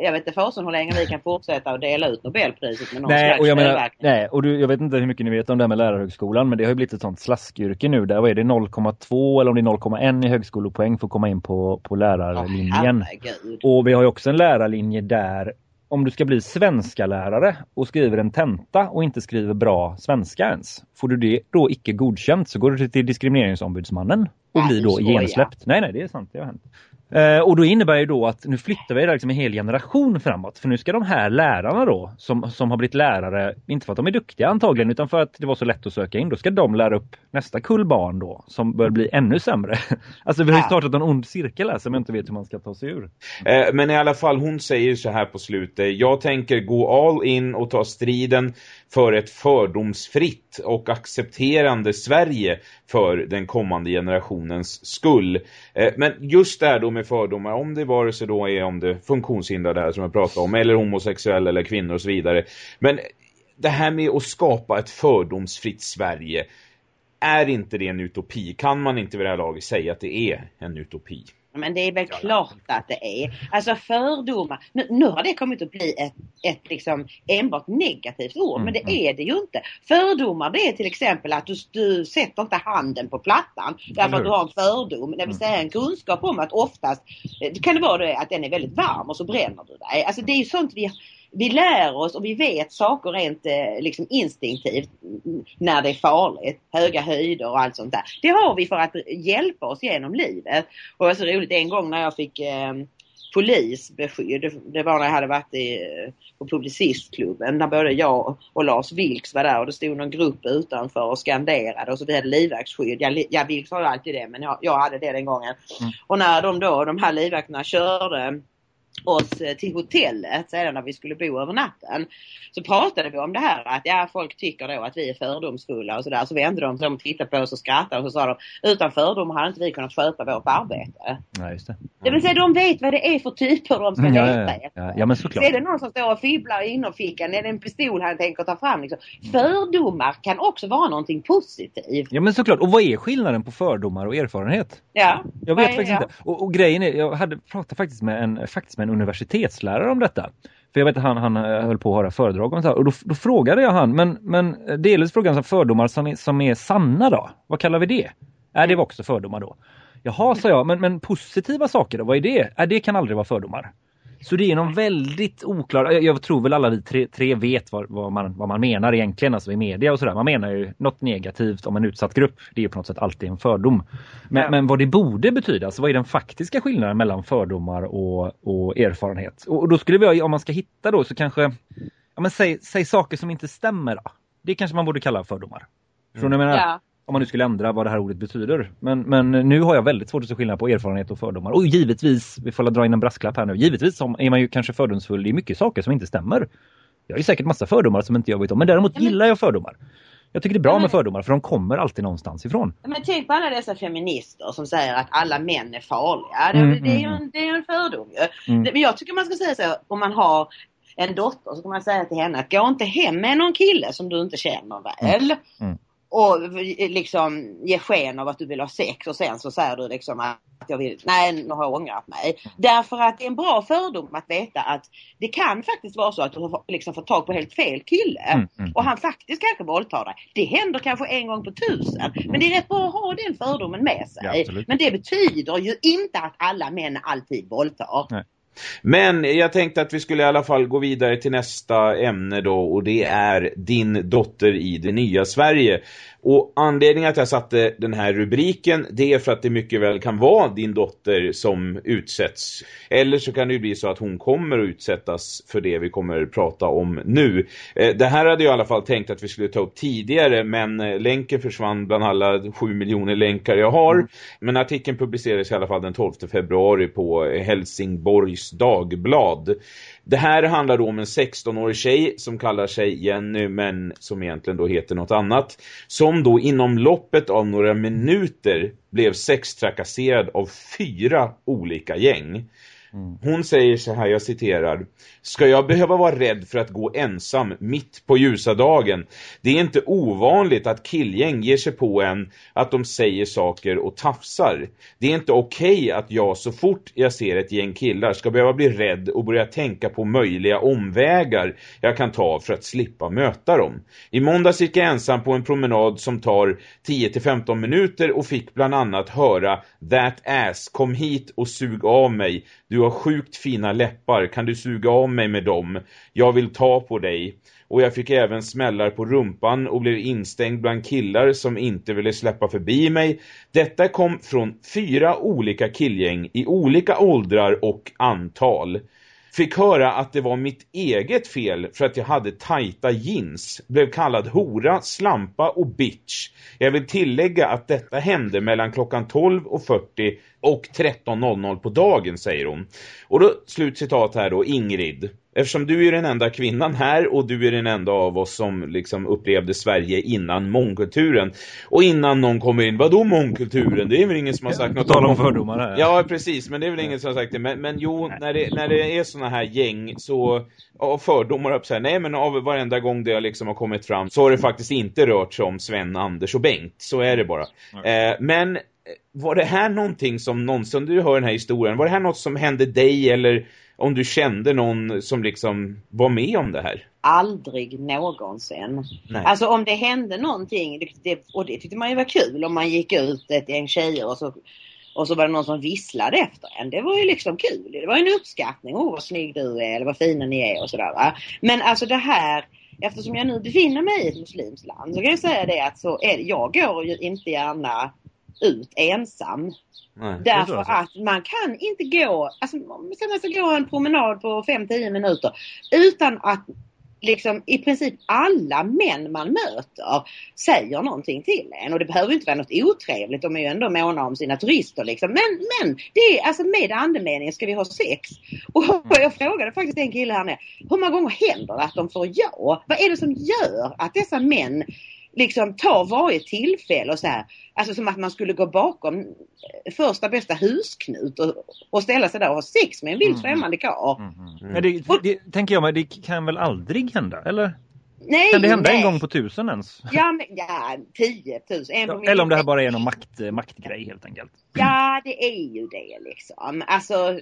jag vet inte fasen hur länge vi kan fortsätta att dela ut Nobelpriset med någon nej, slags och jag menar, Nej, och du, jag vet inte hur mycket ni vet om det här med lärarhögskolan, men det har ju blivit ett sånt slaskyrke nu. Där är det 0,2 eller om det är 0,1 i högskolepoäng för att komma in på, på lärarlinjen. Oh, och vi har ju också en lärarlinje där om du ska bli svenska lärare och skriver en tenta och inte skriver bra svenska ens, får du det då icke godkänt så går du till diskrimineringsombudsmannen och blir då gensläppt. Nej, nej, det är sant. Det har hänt. Eh, och då innebär ju då att nu flyttar vi liksom en hel generation framåt. För nu ska de här lärarna då, som, som har blivit lärare, inte för att de är duktiga antagligen, utan för att det var så lätt att söka in, då ska de lära upp nästa kull barn då, som bör bli ännu sämre. alltså vi har ju startat en ond cirkel här som jag inte vet hur man ska ta sig ur. Eh, men i alla fall, hon säger så här på slutet, jag tänker gå all in och ta striden för ett fördomsfritt och accepterande Sverige för den kommande generationens skull. Eh, men just där då med fördomar, om det vare sig då är om det funktionshindrade här som jag pratade om, eller homosexuell eller kvinnor och så vidare. Men det här med att skapa ett fördomsfritt Sverige, är inte det en utopi? Kan man inte vid det här laget säga att det är en utopi? Men det är väl klart att det är. Alltså fördomar. Nu, nu har det kommit att bli ett, ett liksom enbart negativt ord. Mm, men det mm. är det ju inte. Fördomar det är till exempel att du, du sätter inte handen på plattan. Därför att du har en fördom. Det vill mm. säga en kunskap om att oftast det kan det vara det att den är väldigt varm och så bränner du dig. Alltså det är ju sånt vi vi lär oss och vi vet saker rent eh, liksom instinktivt när det är farligt. Höga höjder och allt sånt där. Det har vi för att hjälpa oss genom livet. Och det var så roligt en gång när jag fick eh, polisbeskydd. Det var när jag hade varit i, på Publicistklubben där både jag och Lars Vilks var där och det stod någon grupp utanför och skanderade och så vi hade livvaktsskydd. Jag, jag Vilks har ju alltid det men jag, jag hade det den gången. Mm. Och när de då, de här livvakterna körde oss eh, till hotellet sedan när vi skulle bo över natten. Så pratade vi om det här att ja, folk tycker då att vi är fördomsfulla och sådär. Så vände de sig om och tittade på oss och skrattade och så sa de utan fördomar hade inte vi kunnat sköta vårt arbete. Ja, just det. det vill säga de vet vad det är för typer de ska mm, ja, leta ja, ja. ja, men såklart. Så är det någon som står och fibblar i innerfickan, är det en pistol han tänker ta fram liksom. Fördomar kan också vara någonting positivt. Ja men såklart, och vad är skillnaden på fördomar och erfarenhet? Ja. Jag vet faktiskt inte. Och, och, grejen är, jag hade pratat faktiskt med en, faktiskt med en universitetslärare om detta. För jag vet att han, han eh, höll på att höra föredrag om det här. Och då, då frågade jag han, men, men eh, delvis frågan som fördomar som är, som är sanna då? Vad kallar vi det? Är det också fördomar då? Jaha, sa jag, men, men positiva saker då? Vad är det? Är det kan aldrig vara fördomar. Så det är någon väldigt oklar, jag tror väl alla vi tre, tre vet vad, vad, man, vad man menar egentligen, alltså i media och sådär. Man menar ju något negativt om en utsatt grupp. Det är ju på något sätt alltid en fördom. Men, ja. men vad det borde betyda, alltså vad är den faktiska skillnaden mellan fördomar och, och erfarenhet? Och, och då skulle vi, om man ska hitta då så kanske, ja men säg, säg saker som inte stämmer då. Det kanske man borde kalla fördomar. Mm. jag menar, ja om man nu skulle ändra vad det här ordet betyder. Men, men nu har jag väldigt svårt att se skillnad på erfarenhet och fördomar. Och givetvis, vi får dra in en brasklapp här nu, givetvis är man ju kanske fördomsfull i mycket saker som inte stämmer. Jag har ju säkert massa fördomar som inte jag vet om, men däremot men... gillar jag fördomar. Jag tycker det är bra men... med fördomar för de kommer alltid någonstans ifrån. Men tänk på alla dessa feminister som säger att alla män är farliga. Det, mm, det är ju mm. en, det är en fördom ju. Mm. Men jag tycker man ska säga så, om man har en dotter så kan man säga till henne att gå inte hem med någon kille som du inte känner väl. Mm. mm och liksom ge sken av att du vill ha sex och sen så säger du liksom att jag vill, nej nu har jag ångrat mig. Därför att det är en bra fördom att veta att det kan faktiskt vara så att du har liksom fått tag på helt fel kille mm, mm, och han faktiskt kanske våldtar dig. Det händer kanske en gång på tusen men det är rätt bra att ha den fördomen med sig. Ja, men det betyder ju inte att alla män alltid våldtar. Nej. Men jag tänkte att vi skulle i alla fall gå vidare till nästa ämne då och det är din dotter i det nya Sverige. Och anledningen att jag satte den här rubriken det är för att det mycket väl kan vara din dotter som utsätts. Eller så kan det ju bli så att hon kommer att utsättas för det vi kommer att prata om nu. Eh, det här hade jag i alla fall tänkt att vi skulle ta upp tidigare men eh, länken försvann bland alla sju miljoner länkar jag har. Mm. Men artikeln publicerades i alla fall den 12 februari på Helsingborgs Dagblad. Det här handlar då om en 16-årig tjej som kallar sig Jenny men som egentligen då heter något annat. Som som då inom loppet av några minuter blev sextrakasserad av fyra olika gäng. Mm. Hon säger så här, jag citerar. Ska jag behöva vara rädd för att gå ensam mitt på ljusa dagen? Det är inte ovanligt att killgäng ger sig på en att de säger saker och tafsar. Det är inte okej okay att jag så fort jag ser ett gäng killar ska behöva bli rädd och börja tänka på möjliga omvägar jag kan ta för att slippa möta dem. I måndag gick jag ensam på en promenad som tar 10-15 minuter och fick bland annat höra That ass, kom hit och sug av mig. Du har har sjukt fina läppar, kan du suga av mig med dem? Jag vill ta på dig. Och jag fick även smällar på rumpan och blev instängd bland killar som inte ville släppa förbi mig. Detta kom från fyra olika killgäng i olika åldrar och antal. Fick höra att det var mitt eget fel för att jag hade tajta jeans. Blev kallad hora, slampa och bitch. Jag vill tillägga att detta hände mellan klockan 12.40 och 13.00 på dagen, säger hon. Och då, slutcitat här då, Ingrid. Eftersom du är den enda kvinnan här och du är den enda av oss som liksom upplevde Sverige innan mångkulturen. Och innan någon kommer in, vadå mångkulturen? Det är väl ingen som har sagt något om... fördomar här. Ja, precis. Men det är väl ingen som har sagt det. Men, men jo, när det, när det är såna här gäng så... Av fördomar upp så här, nej men av varenda gång det liksom har kommit fram så har det faktiskt inte rört sig om Sven, Anders och Bengt. Så är det bara. Eh, men var det här någonting som någonsin, du hör den här historien, var det här något som hände dig eller om du kände någon som liksom var med om det här? Aldrig någonsin. Nej. Alltså om det hände någonting, det, och det tyckte man ju var kul om man gick ut ett gäng tjejer och så, och så var det någon som visslade efter en. Det var ju liksom kul. Det var en uppskattning. Åh oh, vad snygg du är eller vad fina ni är och sådär va. Men alltså det här eftersom jag nu befinner mig i ett muslimskt land så kan jag säga det att så är, jag går ju inte gärna ut ensam. Nej, Därför att man kan inte gå, alltså man ska gå en promenad på 5-10 minuter utan att liksom i princip alla män man möter säger någonting till en. Och det behöver inte vara något otrevligt, de är ju ändå måna om sina turister liksom. Men, men det är alltså med andemeningen ska vi ha sex. Och jag frågade faktiskt en kille här nere, hur många gånger händer det att de får ja? Vad är det som gör att dessa män liksom tar varje tillfälle och så här, alltså som att man skulle gå bakom första bästa husknut och, och ställa sig där och ha sex med en vilt mm. främmande karl. Mm. Mm. Men det, det, tänker jag, men det kan väl aldrig hända, eller? Nej, kan det hända nej. en gång på tusen ens? Ja, men, ja 10 000. En på Ja, eller om det här bara är någon makt, maktgrej helt enkelt. Ja, det är ju det liksom. Alltså,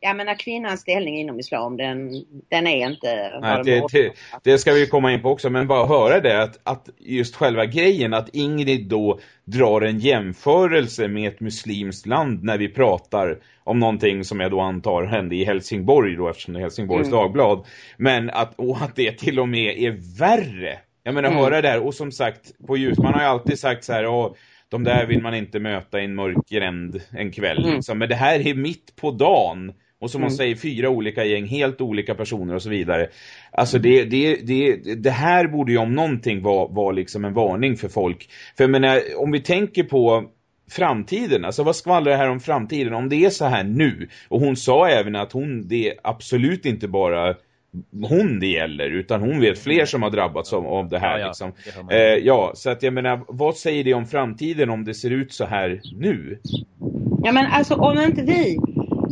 jag menar kvinnans ställning inom islam, den, den är inte... Nej, det, det, det ska vi komma in på också, men bara höra det att, att just själva grejen att Ingrid då drar en jämförelse med ett muslimskt land när vi pratar om någonting som jag då antar hände i Helsingborg då eftersom det är Helsingborgs Mm. Dagblad. Men att, och att det till och med är värre. Jag menar Mm. höra det här och som sagt på ljus, man har ju alltid sagt så här, åh, de där vill man inte möta i en mörk gränd en kväll. Mm. Liksom. Men det här är mitt på dagen. Och som man Mm. säger, fyra olika gäng, helt olika personer och så vidare. Alltså det, det, det, det här borde ju om någonting vara var liksom en varning för folk. För jag menar, om vi tänker på framtiden, alltså vad skvallrar det här om framtiden? Om det är så här nu, och hon sa även att hon, det är absolut inte bara hon det gäller, utan hon vet fler som har drabbats av, av det här. Ja, ja, liksom. man. Eh, ja, så att jag menar, vad säger det om framtiden om det ser ut så här nu? Ja men alltså om inte vi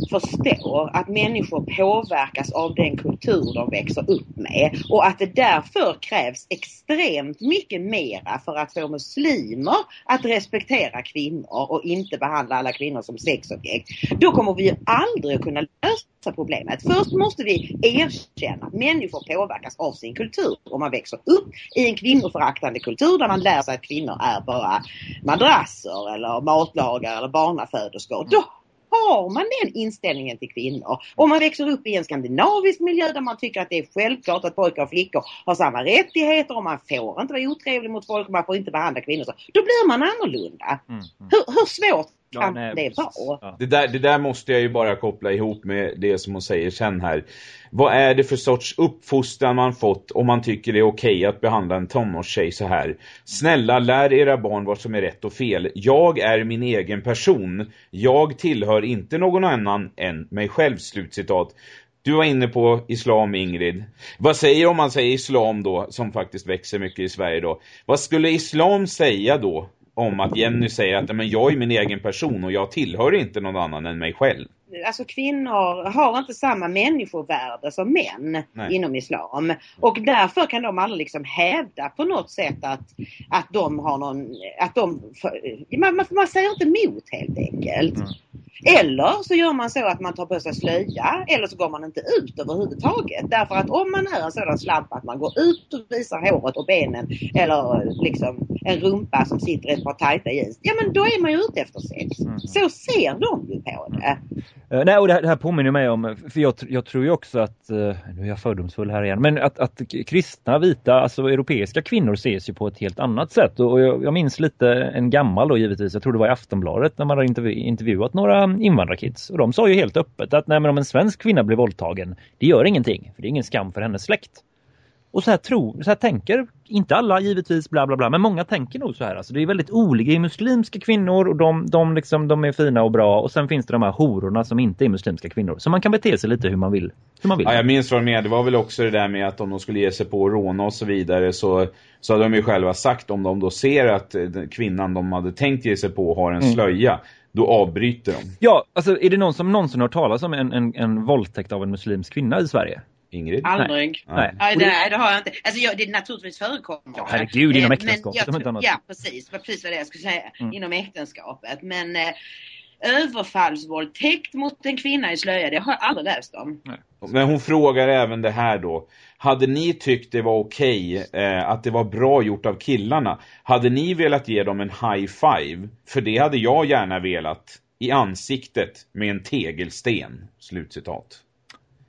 förstår att människor påverkas av den kultur de växer upp med och att det därför krävs extremt mycket mera för att få muslimer att respektera kvinnor och inte behandla alla kvinnor som sexobjekt. Då kommer vi aldrig att kunna lösa problemet. Först måste vi erkänna att människor påverkas av sin kultur. Om man växer upp i en kvinnoföraktande kultur där man lär sig att kvinnor är bara madrasser eller matlagare eller barnaföderskor. Då har man den inställningen till kvinnor. Om man växer upp i en skandinavisk miljö där man tycker att det är självklart att pojkar och flickor har samma rättigheter och man får inte vara otrevlig mot folk och man får inte behandla kvinnor så. Då blir man annorlunda. Mm, mm. Hur, hur svårt Ja, nej, det precis. vara? Ja. Det där, det där måste jag ju bara koppla ihop med det som hon säger sen här. Vad är det för sorts uppfostran man fått om man tycker det är okej att behandla en tonårstjej så här? Snälla, lär era barn vad som är rätt och fel. Jag är min egen person. Jag tillhör inte någon annan än mig själv, slutcitat. Du var inne på islam, Ingrid. Vad säger om man säger islam då, som faktiskt växer mycket i Sverige då? Vad skulle islam säga då om att Jenny säger att men jag är min egen person och jag tillhör inte någon annan än mig själv? Alltså kvinnor har inte samma människovärde som män Nej. inom islam. Och därför kan de aldrig liksom hävda på något sätt att, att de har någon, att de, man, man, man säger inte emot helt enkelt. Mm. Eller så gör man så att man tar på sig slöja eller så går man inte ut överhuvudtaget. Därför att om man är en sådan slamp att man går ut och visar håret och benen eller liksom en rumpa som sitter i ett par tajta jeans. Ja men då är man ju ute efter sex. Mm. Så ser de ju på det. Eh, nej, och det här, det här påminner mig om, för jag, jag tror ju också att, eh, nu är jag fördomsfull här igen, men att, att kristna, vita, alltså europeiska kvinnor ses ju på ett helt annat sätt. Och jag, jag minns lite en gammal då givetvis, jag tror det var i Aftonbladet när man hade intervju, intervjuat några invandrarkids. Och de sa ju helt öppet att nej men om en svensk kvinna blir våldtagen, det gör ingenting, för det är ingen skam för hennes släkt. Och så här, tro, så här tänker, inte alla givetvis, bla bla bla, men många tänker nog så här. Alltså det är väldigt olika. Är muslimska kvinnor och de, de, liksom, de är fina och bra. Och sen finns det de här hororna som inte är muslimska kvinnor. Så man kan bete sig lite hur man vill. Hur man vill. Ja, jag minns vad menade. Det var väl också det där med att om de skulle ge sig på att råna och så vidare så, så hade de ju själva sagt om de då ser att eh, kvinnan de hade tänkt ge sig på har en Mm. slöja, då avbryter de. Ja, alltså är det någon som någonsin har talas om en, en, en våldtäkt av en muslimsk kvinna i Sverige? Ingrid? Aldrig. Nej. Nej, nej, det har jag inte. Alltså jag, det naturligtvis förekommer. Ja, herregud, inom äktenskapet, men jag annat. Ja, precis. Var precis vad det jag skulle säga. Mm. Inom äktenskapet. Men eh, överfallsvåldtäkt mot en kvinna i slöja, det har jag aldrig läst om. Men hon frågar även det här då. Hade ni tyckt det var okej, eh, att det var bra gjort av killarna? Hade ni velat ge dem en high five? För det hade jag gärna velat. I ansiktet med en tegelsten. Slutcitat.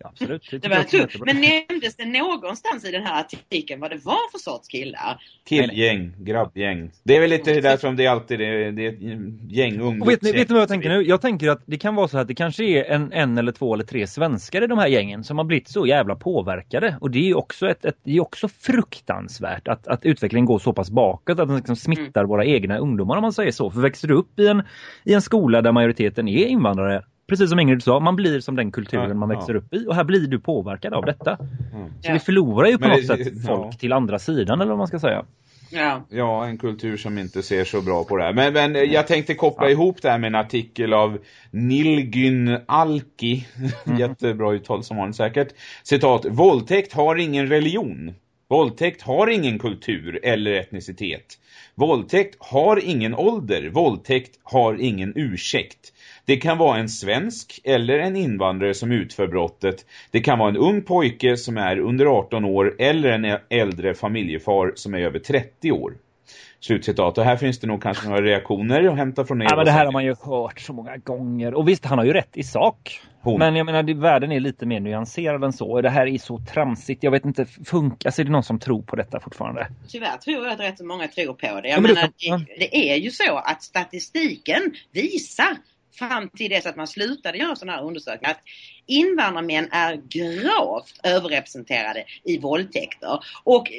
Absolut. Det tycker var är tufft. Men nämndes det någonstans i den här artikeln vad det var för sorts killar? Killgäng, grabbgäng. Det är väl lite det där som det är alltid det, det är ett gäng Och vet, ni, ungdomsgäng. vet ni vad jag tänker nu? Jag tänker att det kan vara så att det kanske är en, en eller två eller tre svenskar i de här gängen som har blivit så jävla påverkade. Och det är ju också, ett, ett, det är också fruktansvärt att, att utvecklingen går så pass bakåt att den liksom smittar våra egna ungdomar om man säger så. För växer du upp i en, i en skola där majoriteten är invandrare Precis som Ingrid sa, man blir som den kulturen Ja, man ja. växer upp i och här blir du påverkad av detta. Mm. Så Ja. vi förlorar ju på Men något det- sätt ja. folk till andra sidan eller vad man ska säga. Ja. Ja, en kultur som inte ser så bra på det här. Men, men eh, jag tänkte koppla ihop det här med en artikel av Nilgyn Alki. Mm. Jättebra uttal som vanligt säkert. Citat, våldtäkt har ingen religion. Våldtäkt har ingen kultur eller etnicitet. Våldtäkt har ingen ålder. Våldtäkt har ingen ursäkt. Det kan vara en svensk eller en invandrare som utför brottet. Det kan vara en ung pojke som är under 18 år eller en äldre familjefar som är över 30 år. Slutcitat. Och här finns det nog kanske några reaktioner att hämta från er. Ja, men det här har man ju hört så många gånger. Och visst, han har ju rätt i sak. Hon. Men jag menar, världen är lite mer nyanserad än så. Det här är så tramsigt. Jag vet inte, funkar alltså, är det någon som tror på detta fortfarande? Tyvärr tror jag att rätt så många tror på det. Jag ja, menar, det, det är ju så att statistiken visar fram till dess att man slutade göra sådana här undersökningar att invandrarmän är gravt överrepresenterade i våldtäkter. Och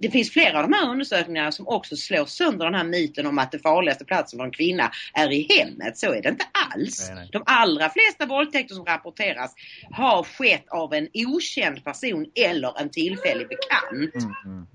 det finns flera av de här undersökningarna som också slår sönder den här myten om att det farligaste platsen för en kvinna är i hemmet. Så är det inte alls. Nej, nej. De allra flesta våldtäkter som rapporteras har skett av en okänd person eller en tillfällig bekant. Mm, mm.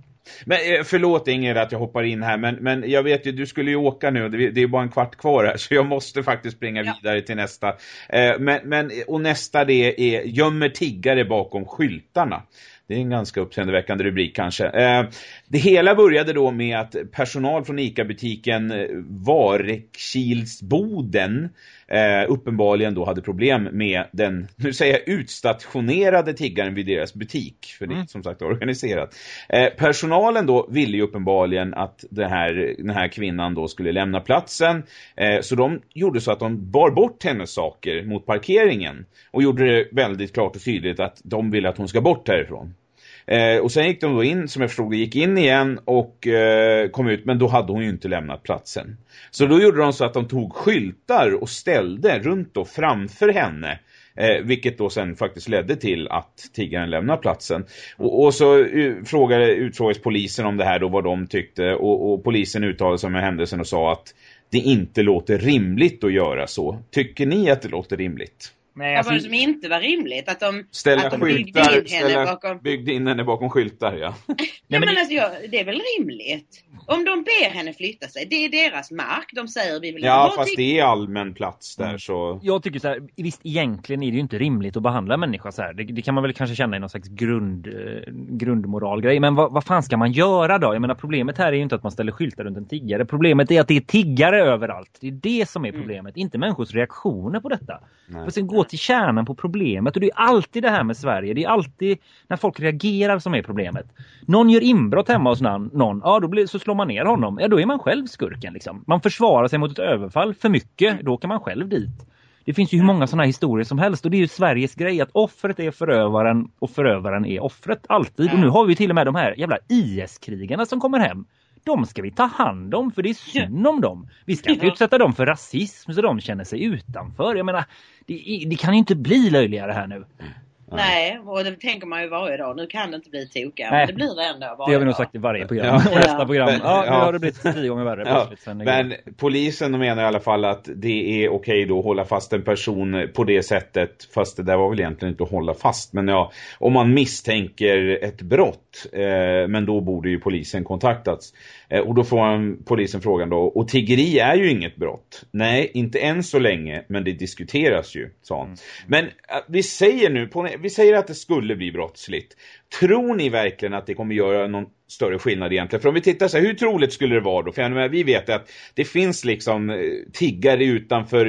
Men eh, förlåt Ingrid att jag hoppar in här men, men jag vet ju, du skulle ju åka nu det, det är bara en kvart kvar här så jag måste faktiskt springa ja. vidare till nästa. Eh, men, men, och nästa det är gömmer tiggare bakom skyltarna. Det är en ganska uppseendeväckande rubrik kanske. Eh, det hela började då med att personal från ICA-butiken eh, Varekkilsboden eh, uppenbarligen då hade problem med den, nu säger jag utstationerade tiggaren vid deras butik. För det är mm. som sagt organiserat. Personalen då ville ju uppenbarligen att det här, den här kvinnan då skulle lämna platsen. Så de gjorde så att de bar bort hennes saker mot parkeringen. Och gjorde det väldigt klart och tydligt att de ville att hon ska bort härifrån. Eh, och sen gick de då in, som jag förstod gick in igen och eh, kom ut. Men då hade hon ju inte lämnat platsen. Så då gjorde de så att de tog skyltar och ställde runt då framför henne. Eh, vilket då sen faktiskt ledde till att tiggaren lämnade platsen. Och, och så eh, frågade, utfrågades polisen om det här då, vad de tyckte. Och, och polisen uttalade sig om händelsen och sa att det inte låter rimligt att göra så. Tycker ni att det låter rimligt? Nej, alltså, Vad var det som inte var rimligt? Att de, ställa att de skyltar, byggde in henne ställa, bakom... byggde in henne bakom skyltar, ja. Nej, men, alltså, ja, det är väl rimligt? Om de ber henne flytta sig, det är deras mark. De säger vi vill Ja, fast det är allmän plats där mm. så... Jag tycker så här, visst egentligen är det ju inte rimligt att behandla en människa så här. Det, det kan man väl kanske känna i någon slags grund, eh, grundmoralgrej. Men vad, vad fan ska man göra då? Jag menar problemet här är ju inte att man ställer skyltar runt en tiggare. Problemet är att det är tiggare överallt. Det är det som är mm. problemet. Mm. Inte människors reaktioner på detta. Nej. För sen gå till kärnan på problemet. Och det är alltid det här med Sverige. Det är alltid när folk reagerar som är problemet. Någon gör inbrott hemma hos någon. Ja, då blir, så slår man ner honom. Ja, då är man själv skurken liksom. Man försvarar sig mot ett överfall för mycket. Då kan man själv dit. Det finns ju hur många sådana historier som helst och det är ju Sveriges grej att offret är förövaren och förövaren är offret alltid. Och nu har vi till och med de här jävla IS-krigarna som kommer hem de ska vi ta hand om för det är synd om dem. Vi ska inte utsätta dem för rasism så de känner sig utanför. Jag menar, det, det kan ju inte bli löjligare här nu. Nej, och det tänker man ju varje dag. Nu kan det inte bli tokiga, men det blir det ändå varje Det har vi nog sagt i varje program. Ja. Och nästa program, ja, nu har det blivit tio gånger värre. Ja. Sen men polisen menar i alla fall att det är okej då att hålla fast en person på det sättet. Fast det där var väl egentligen inte att hålla fast. Men ja, om man misstänker ett brott, eh, men då borde ju polisen kontaktats. Eh, och då får polisen frågan då, och tiggeri är ju inget brott. Nej, inte än så länge, men det diskuteras ju, sa han. Mm. Men äh, vi säger nu, vi säger att det skulle bli brottsligt. Tror ni verkligen att det kommer göra någon större skillnad egentligen? För om vi tittar så här, hur troligt skulle det vara då? För menar, vi vet att det finns liksom eh, tiggare utanför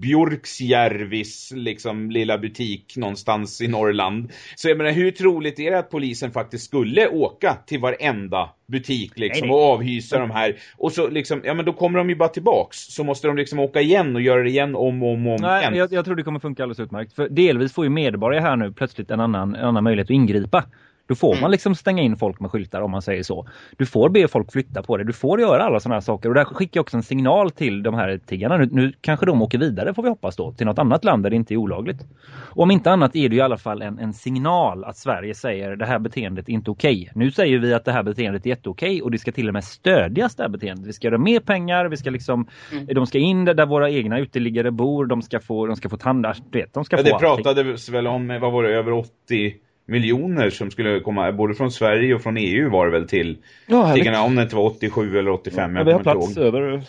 Björksjärvis liksom lilla butik någonstans i Norrland. Så jag menar, hur troligt är det att polisen faktiskt skulle åka till varenda butik liksom och avhysa de här och så liksom, ja men då kommer de ju bara tillbaks så måste de liksom åka igen och göra det igen om och om, om Nej, igen. Jag, jag tror det kommer funka alldeles utmärkt för delvis får ju medborgare här nu plötsligt en annan, en annan möjlighet att ingripa då får man mm. liksom stänga in folk med skyltar om man säger så. Du får be folk flytta på det. Du får göra alla sådana här saker. Och där skickar jag också en signal till de här tiggarna. Nu, nu kanske de åker vidare får vi hoppas då. Till något annat land där det inte är olagligt. Och om inte annat är det i alla fall en, en signal att Sverige säger det här beteendet är inte okej. Nu säger vi att det här beteendet är jätteokej och det ska till och med stödjas det här beteendet. Vi ska göra mer pengar. Vi ska liksom, mm. De ska in där, där våra egna uteliggare bor. De ska få, de ska få tandar. De ska ja, få det pratades väl om, vad var det, över 80 miljoner som skulle komma både från Sverige och från EU var det väl till ja, tiggarna om det inte var 87 eller 85 ja, vi har plats ihåg. över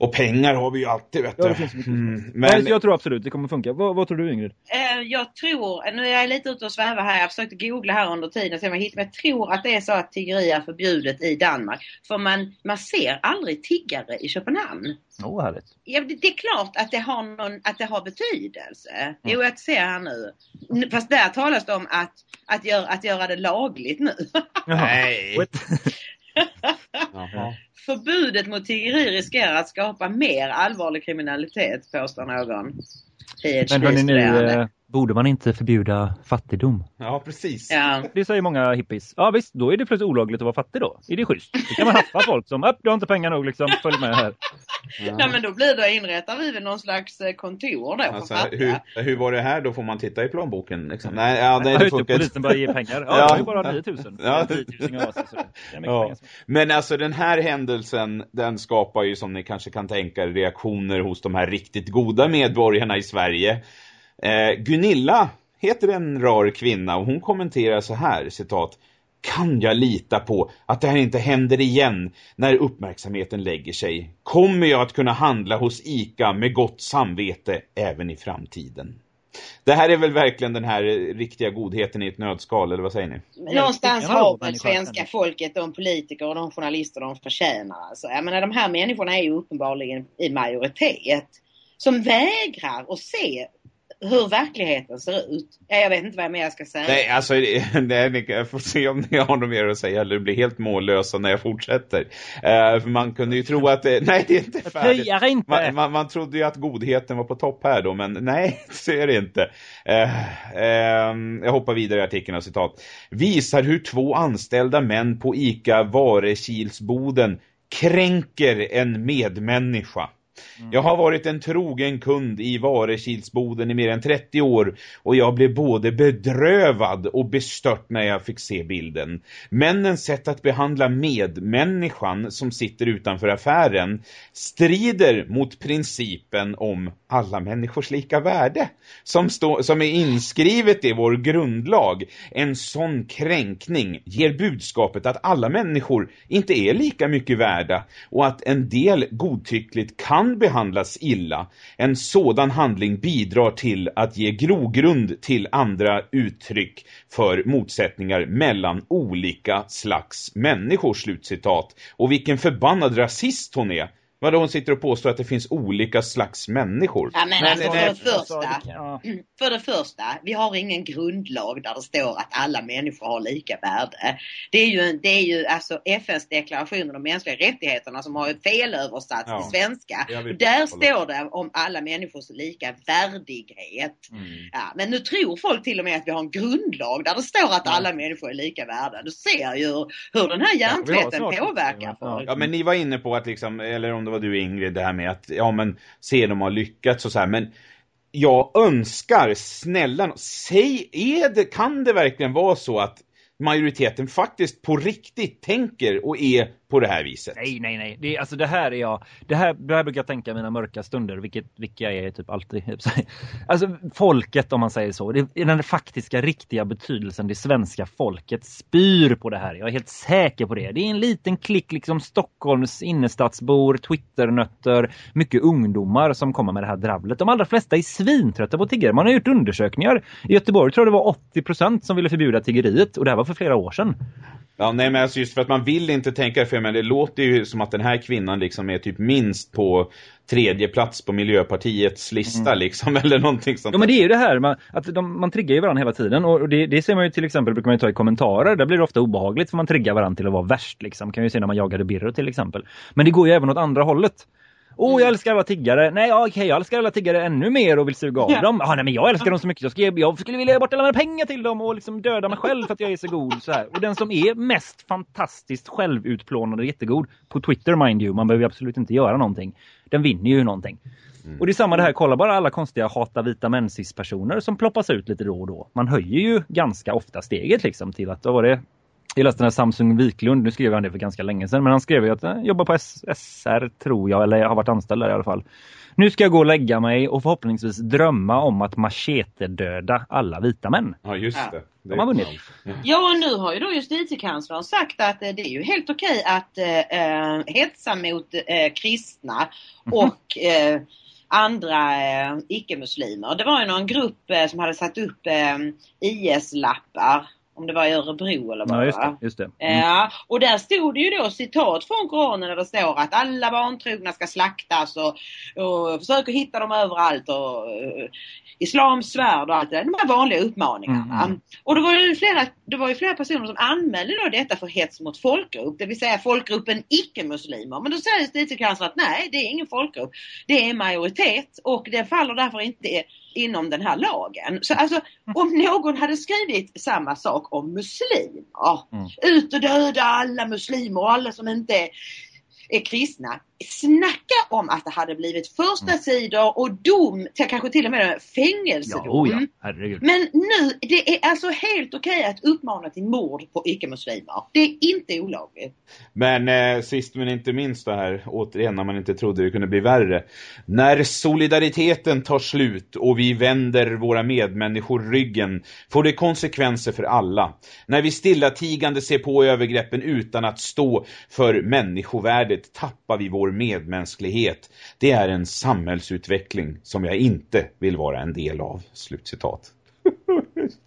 Och pengar har vi ju alltid, vet du. Ja. Mm, Men... men, jag tror absolut det kommer funka. Vad, vad tror du Ingrid? Eh, Jag tror, nu är jag lite ute och svävar här, jag försökte googla här under tiden så jag hittar, men jag tror att det är så att tiggeri är förbjudet i Danmark. För man, man ser aldrig tiggare i Köpenhamn. Åh, oh, härligt. Ja, det, det är klart att det har, någon, att det har betydelse. Jo, jag ser här nu. Fast där talas det om att, att, gör, att göra det lagligt nu. Nej. Förbudet mot tiggeri riskerar att skapa mer allvarlig kriminalitet, påstår någon. Men hörni eh, borde man inte förbjuda fattigdom? Ja, precis. Ja. Det säger många hippies. Ja visst, då är det plötsligt olagligt att vara fattig då. Är det schysst? Då kan man haffa folk som, upp, du har inte pengar nog liksom, följ med här. Nej men då blir det inrättar vi väl någon slags eh, kontor då för Alltså, fattiga. hur, hur var det här? Då får man titta i plånboken. Liksom. Nej, ja, nej, Ja, det funkar polisen bara ger pengar. Ja, Ja. ja. det är bara 9000. Ja. Ja. 10 000 av sig, så det är mycket Ja. Men alltså den här händelsen, den skapar ju som ni kanske kan tänka er reaktioner hos de här riktigt goda medborgarna i Sverige. Eh, Gunilla heter en rar kvinna och hon kommenterar så här, citat. Kan jag lita på att det här inte händer igen när uppmärksamheten lägger sig? Kommer jag att kunna handla hos ICA med gott samvete även i framtiden? Det här är väl verkligen den här eh, riktiga godheten i ett nödskal, eller vad säger ni? Någonstans har väl svenska folket, de politiker och de journalister de förtjänar. Alltså. Jag menar de här människorna är ju uppenbarligen i majoritet. Som vägrar att se hur verkligheten ser ut. Ja, Jag vet inte vad jag mer ska säga. Nej, alltså det- nej, jag får se om ni har något mer att säga eller det blir helt mållösa när jag fortsätter. Eh, för man kunde ju tro att det, nej det är inte färdigt. Inte! Man, man, man trodde ju att godheten var på topp här då, men nej, så är det inte. Eh, ehm, jag hoppar vidare i artikeln och citat. Visar hur två anställda män på ICA Varekilsboden kränker en medmänniska. Mm. Jag har varit en trogen kund i Varekilsboden i mer än 30 år och jag blev både bedrövad och bestört när jag fick se bilden. Männens sätt att behandla medmänniskan som sitter utanför affären strider mot principen om alla människors lika värde som, stå, som är inskrivet i vår grundlag. En sån kränkning ger budskapet att alla människor inte är lika mycket värda och att en del godtyckligt kan behandlas illa. En sådan handling bidrar till att ge grogrund till andra uttryck för motsättningar mellan olika slags människor, slutcitat. Och vilken förbannad rasist hon är. Vadå hon sitter och påstår att det finns olika slags människor? Ja, men Men alltså, för det första, ja. för det första, vi har ingen grundlag där det står att alla människor har lika värde. Det är ju, det är ju alltså FNs deklaration om de mänskliga rättigheterna som har felöversatts Ja. till svenska. Där står det om alla människors lika värdighet. Mm. Ja, men nu tror folk till och med att vi har en grundlag där det står att Ja. alla människor är lika värda. Du ser ju hur den här hjärntvätten påverkar folk. Ja, men ni var inne på att liksom, eller om det var du Ingrid, det här med att, ja men, se de har lyckats och så här, men jag önskar, snälla, säg, är det, kan det verkligen vara så att majoriteten faktiskt på riktigt tänker och är på det här viset? Nej, nej, nej. Det, alltså det här är jag. Det här, det här brukar jag tänka mina mörka stunder, vilket, vilka jag är typ alltid. Alltså folket om man säger så. Det är den faktiska riktiga betydelsen. Det svenska folket spyr på det här. Jag är helt säker på det. Det är en liten klick liksom Stockholms innerstadsbor, Twitternötter, mycket ungdomar som kommer med det här dravlet. De allra flesta är svintrötta på tiggare. Man har gjort undersökningar. I Göteborg tror jag det var 80% som ville förbjuda tiggeriet och det här var för flera år sedan. Ja, nej men alltså just för att man vill inte tänka för men det låter ju som att den här kvinnan liksom är typ minst på tredje plats på Miljöpartiets lista liksom, eller någonting sånt. Ja men det är ju det här man, att de, man triggar ju varandra hela tiden och det, det ser man ju till exempel brukar man ju ta i kommentarer. Där blir det ofta obehagligt för man triggar varandra till att vara värst liksom. Kan ju se när man jagade Birro till exempel. Men det går ju även åt andra hållet. Åh, jag älskar alla tiggare. Nej, ja, okej, jag älskar alla tiggare ännu mer och vill suga av Ja. dem. Ah, nej, men jag älskar dem så mycket. Jag, ska, jag skulle vilja ge bort alla mina pengar till dem och liksom döda mig själv för att jag är så god. Så här. Och den som är mest fantastiskt självutplånad och jättegod, på Twitter mind you, man behöver ju absolut inte göra någonting. Den vinner ju någonting. Och det är samma det här, kolla bara alla konstiga hata vita män personer som ploppas ut lite då och då. Man höjer ju ganska ofta steget liksom till att, vad var det? Jag läste den här Samsung Wiklund, nu skrev han det för ganska länge sedan, men han skrev ju att han jobbar på SR tror jag, eller jag har varit anställd där i alla fall. Nu ska jag gå och lägga mig och förhoppningsvis drömma om att machete döda alla vita män. Ja, just det. det De har vunnit. Ja, och nu har ju då justitiekanslern sagt att eh, det är ju helt okej att eh, hetsa mot eh, kristna och eh, andra eh, icke-muslimer. Det var ju någon grupp eh, som hade satt upp eh, IS-lappar om det var i Örebro eller vad ja, just det det. Just det. Mm. Ja, och där stod det ju då citat från Koranen där det står att alla vantrogna ska slaktas och, och försöker hitta dem överallt och uh, Islams svärd och allt det där. De här vanliga uppmaningarna. Mm. Och det var, ju flera, det var ju flera personer som anmälde då detta för hets mot folkgrupp, det vill säga folkgruppen icke-muslimer. Men då säger justitiekanslern att nej, det är ingen folkgrupp. Det är majoritet och det faller därför inte inom den här lagen. Så alltså om någon hade skrivit samma sak om muslimer, mm. ut och döda alla muslimer och alla som inte är kristna. Snacka om att det hade blivit första mm. sidor och dom, till, kanske till och med fängelsedom. Ja, oh ja. Men nu, det är alltså helt okej att uppmana till mord på icke-muslimer. Det är inte olagligt. Men eh, sist men inte minst det här, återigen när man inte trodde det kunde bli värre. När solidariteten tar slut och vi vänder våra medmänniskor ryggen får det konsekvenser för alla. När vi stillatigande ser på övergreppen utan att stå för människovärdet tappar vi vår medmänsklighet. Det är en samhällsutveckling som jag inte vill vara en del av. Slutcitat.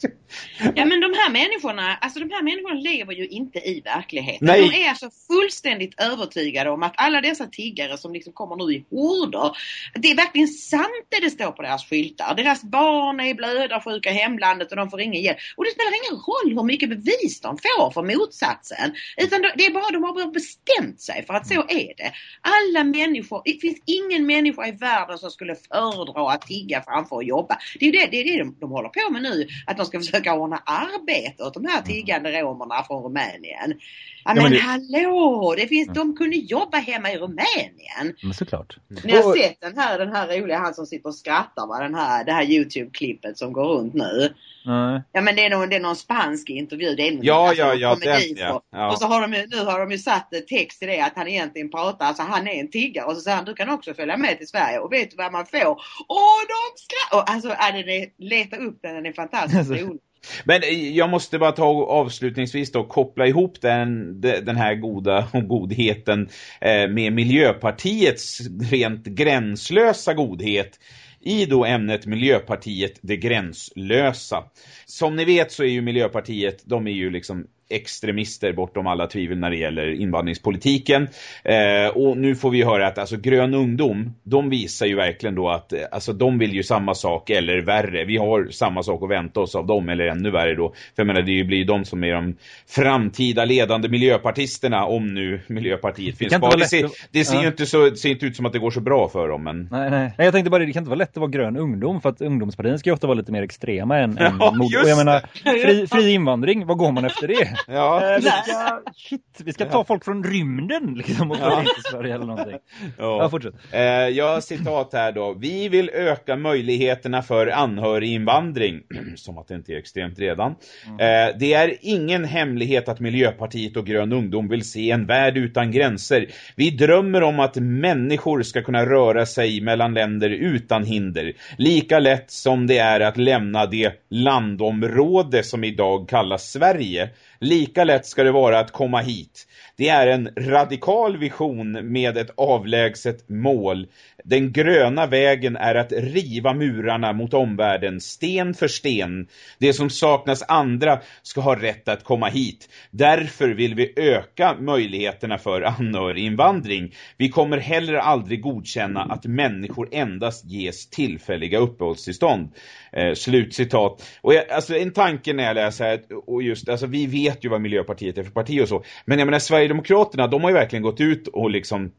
Ja men de här människorna, alltså de här människorna lever ju inte i verkligheten. Nej. De är alltså fullständigt övertygade om att alla dessa tiggare som liksom kommer nu i horder, det är verkligen sant det det står på deras skyltar. Deras barn är blödarsjuka i hemlandet och de får ingen hjälp. Och det spelar ingen roll hur mycket bevis de får för motsatsen. Utan det är bara de har bestämt sig för att så är det. Alla människor, det finns ingen människa i världen som skulle föredra att tigga framför att jobba. Det är det, det, är det de, de håller på med nu, att de ska försöka ordna arbete åt de här tiggande romerna från Rumänien. Ja, men, men det- hallå, det finns, de kunde jobba hemma i Rumänien. Men såklart. Ni har sett den här, den här roliga, han som sitter och skrattar va? Den här, det här Youtube-klippet som går runt nu. Nej. Ja men det är någon, det är någon spansk intervju. Det är någon, Ja, alltså, ja, ja, komedi den, ja. Ja. Och så har de ju, nu har de ju satt text i det att han egentligen pratar, alltså han är en tiggare och så säger han du kan också följa med till Sverige och vet du vad man får? Åh de. Och, alltså är det, det, leta upp den, den är fantastiskt rolig. Men eh, jag måste bara ta avslutningsvis då koppla ihop den, den här goda godheten eh, med Miljöpartiets rent gränslösa godhet i då ämnet Miljöpartiet det gränslösa. Som ni vet så är ju Miljöpartiet, de är ju liksom extremister bortom alla tvivel när det gäller invandringspolitiken. Eh, och nu får vi höra att alltså grön ungdom, de visar ju verkligen då att eh, alltså de vill ju samma sak eller värre. Vi har samma sak att vänta oss av dem eller ännu värre då. För jag menar det blir ju de som är de framtida ledande miljöpartisterna om nu Miljöpartiet finns kvar. Det ser, det ser Ja. ju inte, så, ser inte ut som att det går så bra för dem men... Nej, nej. nej, jag tänkte bara det, kan inte vara lätt att vara grön ungdom för att ungdomspartierna ska ju ofta vara lite mer extrema än, än Ja, mod. just Och jag menar, fri, fri invandring, vad går man efter det? Ja. Eh, vi, ska, shit, vi ska ta folk från rymden liksom och in till Sverige eller någonting. Ja, fortsätt. Eh, jag har citat här då. Vi vill öka möjligheterna för anhöriginvandring. Som att det inte är extremt redan. Eh, det är ingen hemlighet att Miljöpartiet och Grön Ungdom vill se en värld utan gränser. Vi drömmer om att människor ska kunna röra sig mellan länder utan hinder. Lika lätt som det är att lämna det landområde som idag kallas Sverige. Lika lätt ska det vara att komma hit. Det är en radikal vision med ett avlägset mål. Den gröna vägen är att riva murarna mot omvärlden sten för sten. Det som saknas andra ska ha rätt att komma hit. Därför vill vi öka möjligheterna för anhöriginvandring. Vi kommer heller aldrig godkänna att människor endast ges tillfälliga uppehållstillstånd. Eh, slutcitat. Och jag, alltså en tanke när jag läser här, och just, alltså vi vet ju vad Miljöpartiet är för parti och så. Men jag menar Sverigedemokraterna, de har ju verkligen gått ut och liksom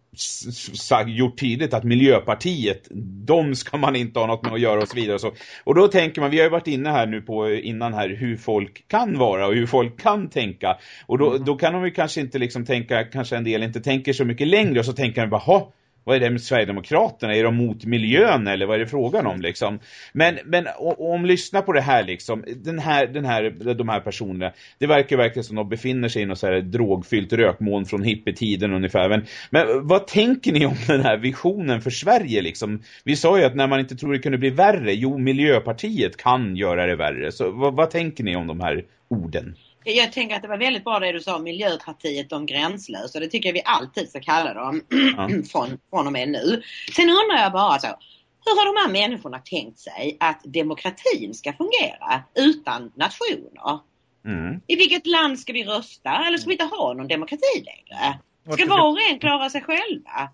gjort tydligt att Miljöpartiet, de ska man inte ha något med att göra och så vidare och så. Och då tänker man, vi har ju varit inne här nu på innan här hur folk kan vara och hur folk kan tänka. Och då, då kan de ju kanske inte liksom tänka, kanske en del inte tänker så mycket längre och så tänker de bara, "Ha, vad är det med Sverigedemokraterna? Är de mot miljön eller vad är det frågan om liksom? Men, men om lyssna på det här liksom, den här, den här, de här personerna, det verkar verkligen som de befinner sig i något så här drogfyllt rökmoln från hippietiden ungefär. Men, men vad tänker ni om den här visionen för Sverige liksom? Vi sa ju att när man inte tror det kunde bli värre, jo Miljöpartiet kan göra det värre. Så vad, vad tänker ni om de här orden? Jag tänker att det var väldigt bra det du sa, Miljöpartiet de gränslösa. Det tycker jag vi alltid ska kalla dem ja. från, från och med nu. Sen undrar jag bara så, hur har de här människorna tänkt sig att demokratin ska fungera utan nationer? Mm. I vilket land ska vi rösta eller ska vi inte ha någon demokrati längre? Ska var och en klara sig själva?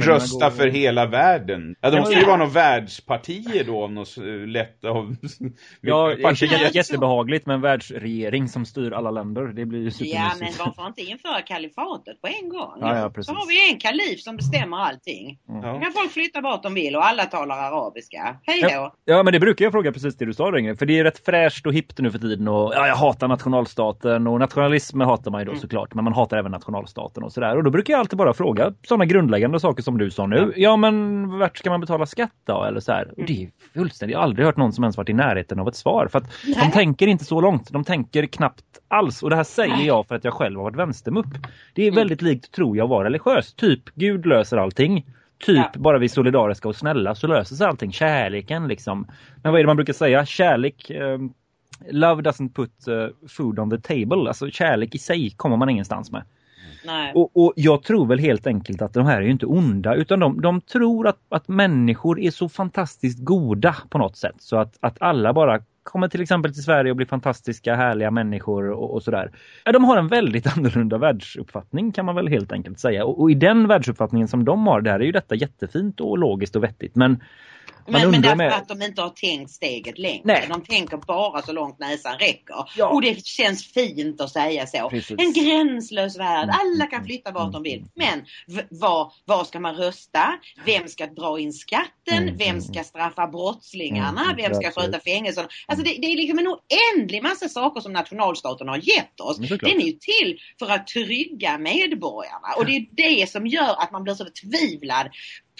Rösta för hela världen. Ja, det måste ju vara några världspartier då. Något lätt av... Ja, partier. jättebehagligt med en världsregering som styr alla länder. Det blir ju Ja, men varför inte införa kalifatet på en gång? Ja, ja, precis. Så har vi en kalif som bestämmer allting. Mm. Då kan folk flytta vart de vill och alla talar arabiska. Hej då! Ja, ja, men det brukar jag fråga precis det du sa Ringe. För det är rätt fräscht och hippt nu för tiden. Och, ja, jag hatar nationalstaten och nationalism hatar man ju då mm. såklart. Men man hatar även nationalstaten och så sådär. Och då brukar jag alltid bara fråga sådana grundläggande saker som du sa nu. Ja, men vart ska man betala skatt då? Eller så här. Och det är fullständigt. Jag har aldrig hört någon som ens varit i närheten av ett svar. För att de tänker inte så långt. De tänker knappt alls. Och det här säger Nej. jag för att jag själv har varit vänstermupp. Det är mm. väldigt likt, tror jag, att vara religiös. Typ, Gud löser allting. Typ ja. bara vi är solidariska och snälla så löser sig allting. Kärleken liksom. Men vad är det man brukar säga? Kärlek... Eh, love doesn't put uh, food on the table. Alltså kärlek i sig kommer man ingenstans med. Och, och, jag tror väl helt enkelt att de här är ju inte onda utan de, de tror att, att människor är så fantastiskt goda på något sätt så att, att alla bara kommer till exempel till Sverige och blir fantastiska, härliga människor och, och sådär. Ja, de har en väldigt annorlunda världsuppfattning kan man väl helt enkelt säga. Och, och, i den världsuppfattningen som de har, där är ju detta jättefint och logiskt och vettigt. Men men, men därför med... att de inte har tänkt steget längre. Nej. De tänker bara så långt näsan räcker. Ja. Och det känns fint att säga så. Precis. En gränslös värld. Mm. Alla kan flytta vart de vill. Men var, var ska man rösta? Vem ska dra in skatten? Mm. Vem ska straffa brottslingarna? Mm. Vem ska sköta fängelserna? Alltså det, det, är liksom en oändlig massa saker som nationalstaten har gett oss. Den är ju till för att trygga medborgarna. Och det är det som gör att man blir så förtvivlad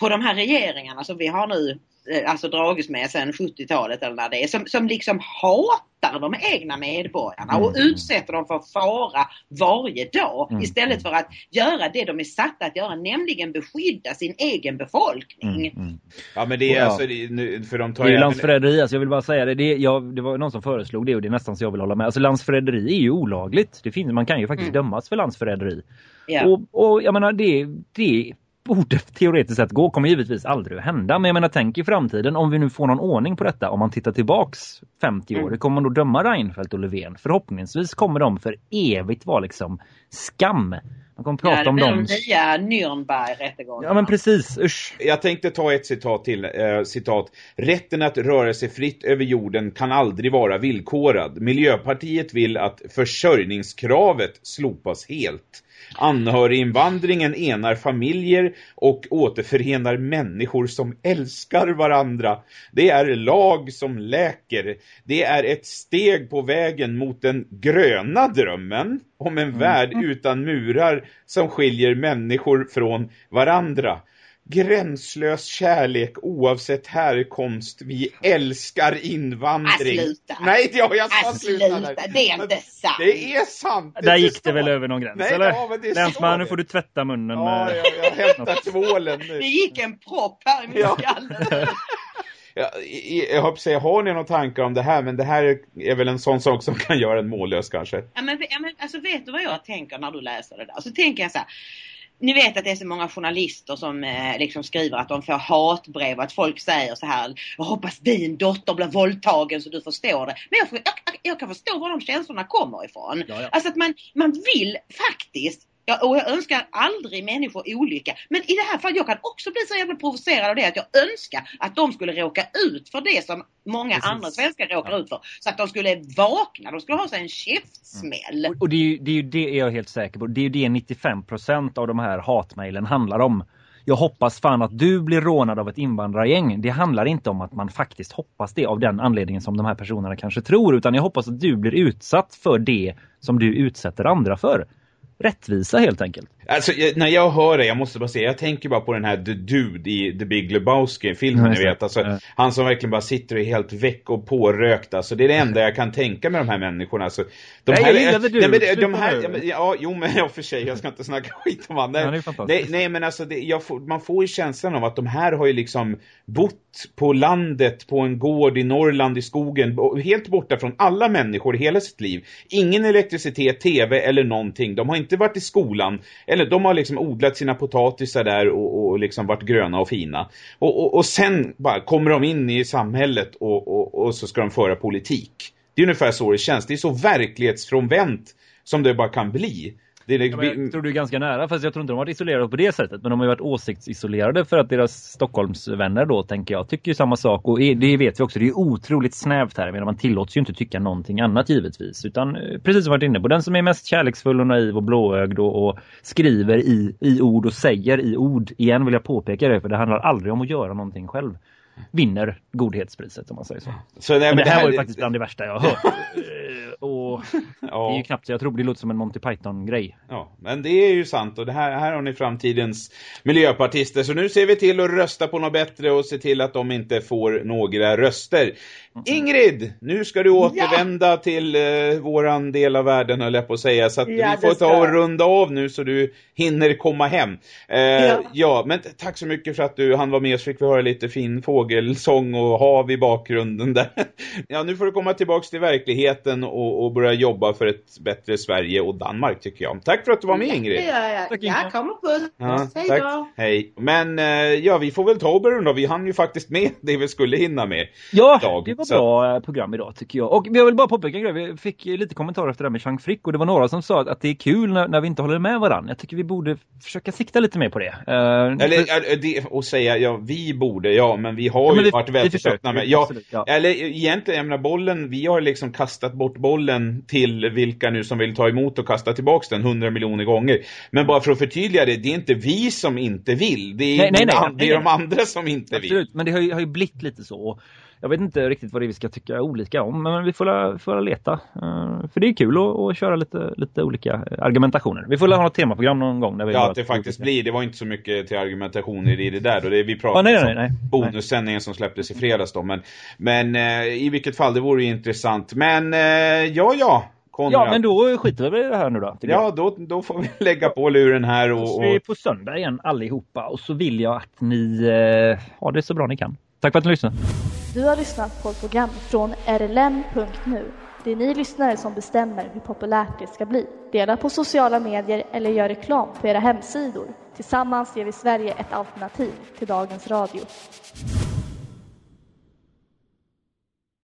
på de här regeringarna som vi har nu alltså dragits med sedan 70-talet eller när det är, som, som liksom hatar de egna medborgarna och mm. utsätter dem för fara varje dag mm. istället för att göra det de är satta att göra, nämligen beskydda sin egen befolkning. Mm. mm. Ja men det är alltså, det, för de tar Det är landsförräderi, alltså jag vill bara säga det, det, jag, det var någon som föreslog det och det är nästan så jag vill hålla med. Alltså landsförräderi är ju olagligt, det finns, man kan ju faktiskt mm. dömas för landsförräderi. Ja. Och, och jag menar det, det borde teoretiskt sett gå kommer givetvis aldrig att hända. Men jag menar, tänk i framtiden om vi nu får någon ordning på detta. Om man tittar tillbaks 50 år, mm. kommer man då döma Reinfeldt och Löfven? Förhoppningsvis kommer de för evigt vara liksom skam. Man kommer prata ja, om dem. nya Nürnberg-rättegångar. Ja men precis, usch. Jag tänkte ta ett citat till. Eh, citat. Rätten att röra sig fritt över jorden kan aldrig vara villkorad. Miljöpartiet vill att försörjningskravet slopas helt. Anhöriginvandringen enar familjer och återförenar människor som älskar varandra. Det är lag som läker. Det är ett steg på vägen mot den gröna drömmen om en mm. värld utan murar som skiljer människor från varandra gränslös kärlek oavsett härkomst. Vi älskar invandring. Äh, sluta. Nej, ja, jag sa äh, sluta. sluta. Det är inte sant. Det är sant. Det Där gick det väl över någon gräns, Nej, eller? Ja, Länsman, nu får du tvätta munnen ja, med... Ja, jag hämtar tvålen nu. Det gick en propp här i min ja. skalle. Jag, jag hoppas säga, har ni några tankar om det här? Men det här är väl en sån sak som kan göra en mållös kanske. Ja men, ja, men alltså vet du vad jag tänker när du läser det där? Så tänker jag så här ni vet att det är så många journalister som eh, liksom skriver att de får hatbrev att folk säger så här Jag hoppas din dotter blir våldtagen så du förstår det. Men jag, jag, jag kan förstå var de känslorna kommer ifrån. Ja, ja. Alltså att man, man vill faktiskt Ja, och jag önskar aldrig människor olycka. Men i det här fallet, jag kan också bli så jävla provocerad av det att jag önskar att de skulle råka ut för det som många Precis. andra svenskar råkar ja. ut för. Så att de skulle vakna, de skulle ha sig en käftsmäll. Mm. Och, det, är ju, det är ju det är jag helt säker på. Det är ju det 95% av de här hatmejlen handlar om. Jag hoppas fan att du blir rånad av ett invandrargäng. Det handlar inte om att man faktiskt hoppas det av den anledningen som de här personerna kanske tror. Utan jag hoppas att du blir utsatt för det som du utsätter andra för. Rättvisa helt enkelt. Alltså, när jag hör det, jag måste bara säga, jag tänker bara på den här The Dude i The Big Lebowski-filmen, ni vet. Alltså, ja. Han som verkligen bara sitter och är helt väck och pårökt. Alltså, det är det enda jag kan tänka med de här människorna. Alltså, de nej, här, jag gillade nej, men, de, här, ja, ja, jo men ja, för sig, jag ska inte snacka skit om han. Nej, nej, nej, men alltså, det, får, man får ju känslan av att de här har ju liksom bott på landet, på en gård i Norrland i skogen, helt borta från alla människor hela sitt liv. Ingen elektricitet, tv eller någonting. De har inte varit i skolan eller de har liksom odlat sina potatisar där och, och liksom varit gröna och fina. Och, och, och sen bara kommer de in i samhället och, och, och så ska de föra politik. Det är ungefär så det känns. Det är så verklighetsfrånvänt som det bara kan bli. Det är liksom... ja, jag tror du är ganska nära, fast jag tror inte de har varit isolerade på det sättet. Men de har varit åsiktsisolerade för att deras Stockholmsvänner då, tänker jag, tycker samma sak. Och det vet vi också, det är otroligt snävt här. Men man tillåts ju inte tycka någonting annat givetvis. Utan eh, precis som varit inne på, den som är mest kärleksfull och naiv och blåögd och, och skriver i, i ord och säger i ord. Igen vill jag påpeka det, för det handlar aldrig om att göra någonting själv vinner godhetspriset om man säger så. så nej, men, men det, det här var ju faktiskt bland det värsta jag har hört. Eh, och ja. det är ju knappt, jag tror det låter som en Monty Python-grej. Ja, men det är ju sant och det här, här har ni framtidens miljöpartister. Så nu ser vi till att rösta på något bättre och se till att de inte får några röster. Ingrid, nu ska du återvända ja. till eh, våran del av världen höll jag på att säga. Så att ja, vi får ta och runda av nu så du hinner komma hem. Eh, ja. ja. men tack så mycket för att du hann vara med så fick vi höra lite fin fågelsång och hav i bakgrunden där. ja, nu får du komma tillbaka till verkligheten och, och, börja jobba för ett bättre Sverige och Danmark tycker jag. Tack för att du var med Ingrid. Ja, det gör jag. Jag kommer puss. Ja, Hej tack. då. Hej. Men eh, ja, vi får väl ta och börja. Vi hann ju faktiskt med det vi skulle hinna med. Ja, dag. det var var bra så... program idag tycker jag. Och jag vill bara påpeka en grej. Vi fick lite kommentarer efter det här med Chang Frick och det var några som sa att det är kul när, när vi inte håller med varandra. Jag tycker vi borde försöka sikta lite mer på det. Uh, eller för... det, och säga, ja vi borde, ja men vi har ja, ju vi, varit väldigt öppna med. Ja, ja, Eller egentligen, jag menar bollen, vi har liksom kastat bort bollen till vilka nu som vill ta emot och kasta tillbaka den hundra miljoner gånger. Men bara för att förtydliga det, det är inte vi som inte vill. Det är, nej, nej, nej, det är de andra som inte Absolut, vill. men det har ju, har ju blivit lite så jag vet inte riktigt vad det är vi ska tycka olika om, men vi får, får leta. Uh, för det är kul att, att, köra lite, lite olika argumentationer. Vi får ha ett temaprogram någon gång. Där vi ja, att det faktiskt blir. Det var inte så mycket till argumentationer i det där. Då. Det, vi pratade ah, nej, nej, nej, bonussändningen som släpptes i fredags då. Men, men uh, i vilket fall, det vore intressant. Men ja, ja. Konrad. Ja, men då skiter vi i det här nu då. Ja, då, då får vi lägga på luren här. Och, och... Vi är på söndag igen allihopa. Och så vill jag att ni eh, har det så bra ni kan. Tack för att ni lyssnade. Du har lyssnat på ett program från rlm.nu. Det är ni lyssnare som bestämmer hur populärt det ska bli. Dela på sociala medier eller gör reklam på era hemsidor. Tillsammans ger vi Sverige ett alternativ till dagens radio.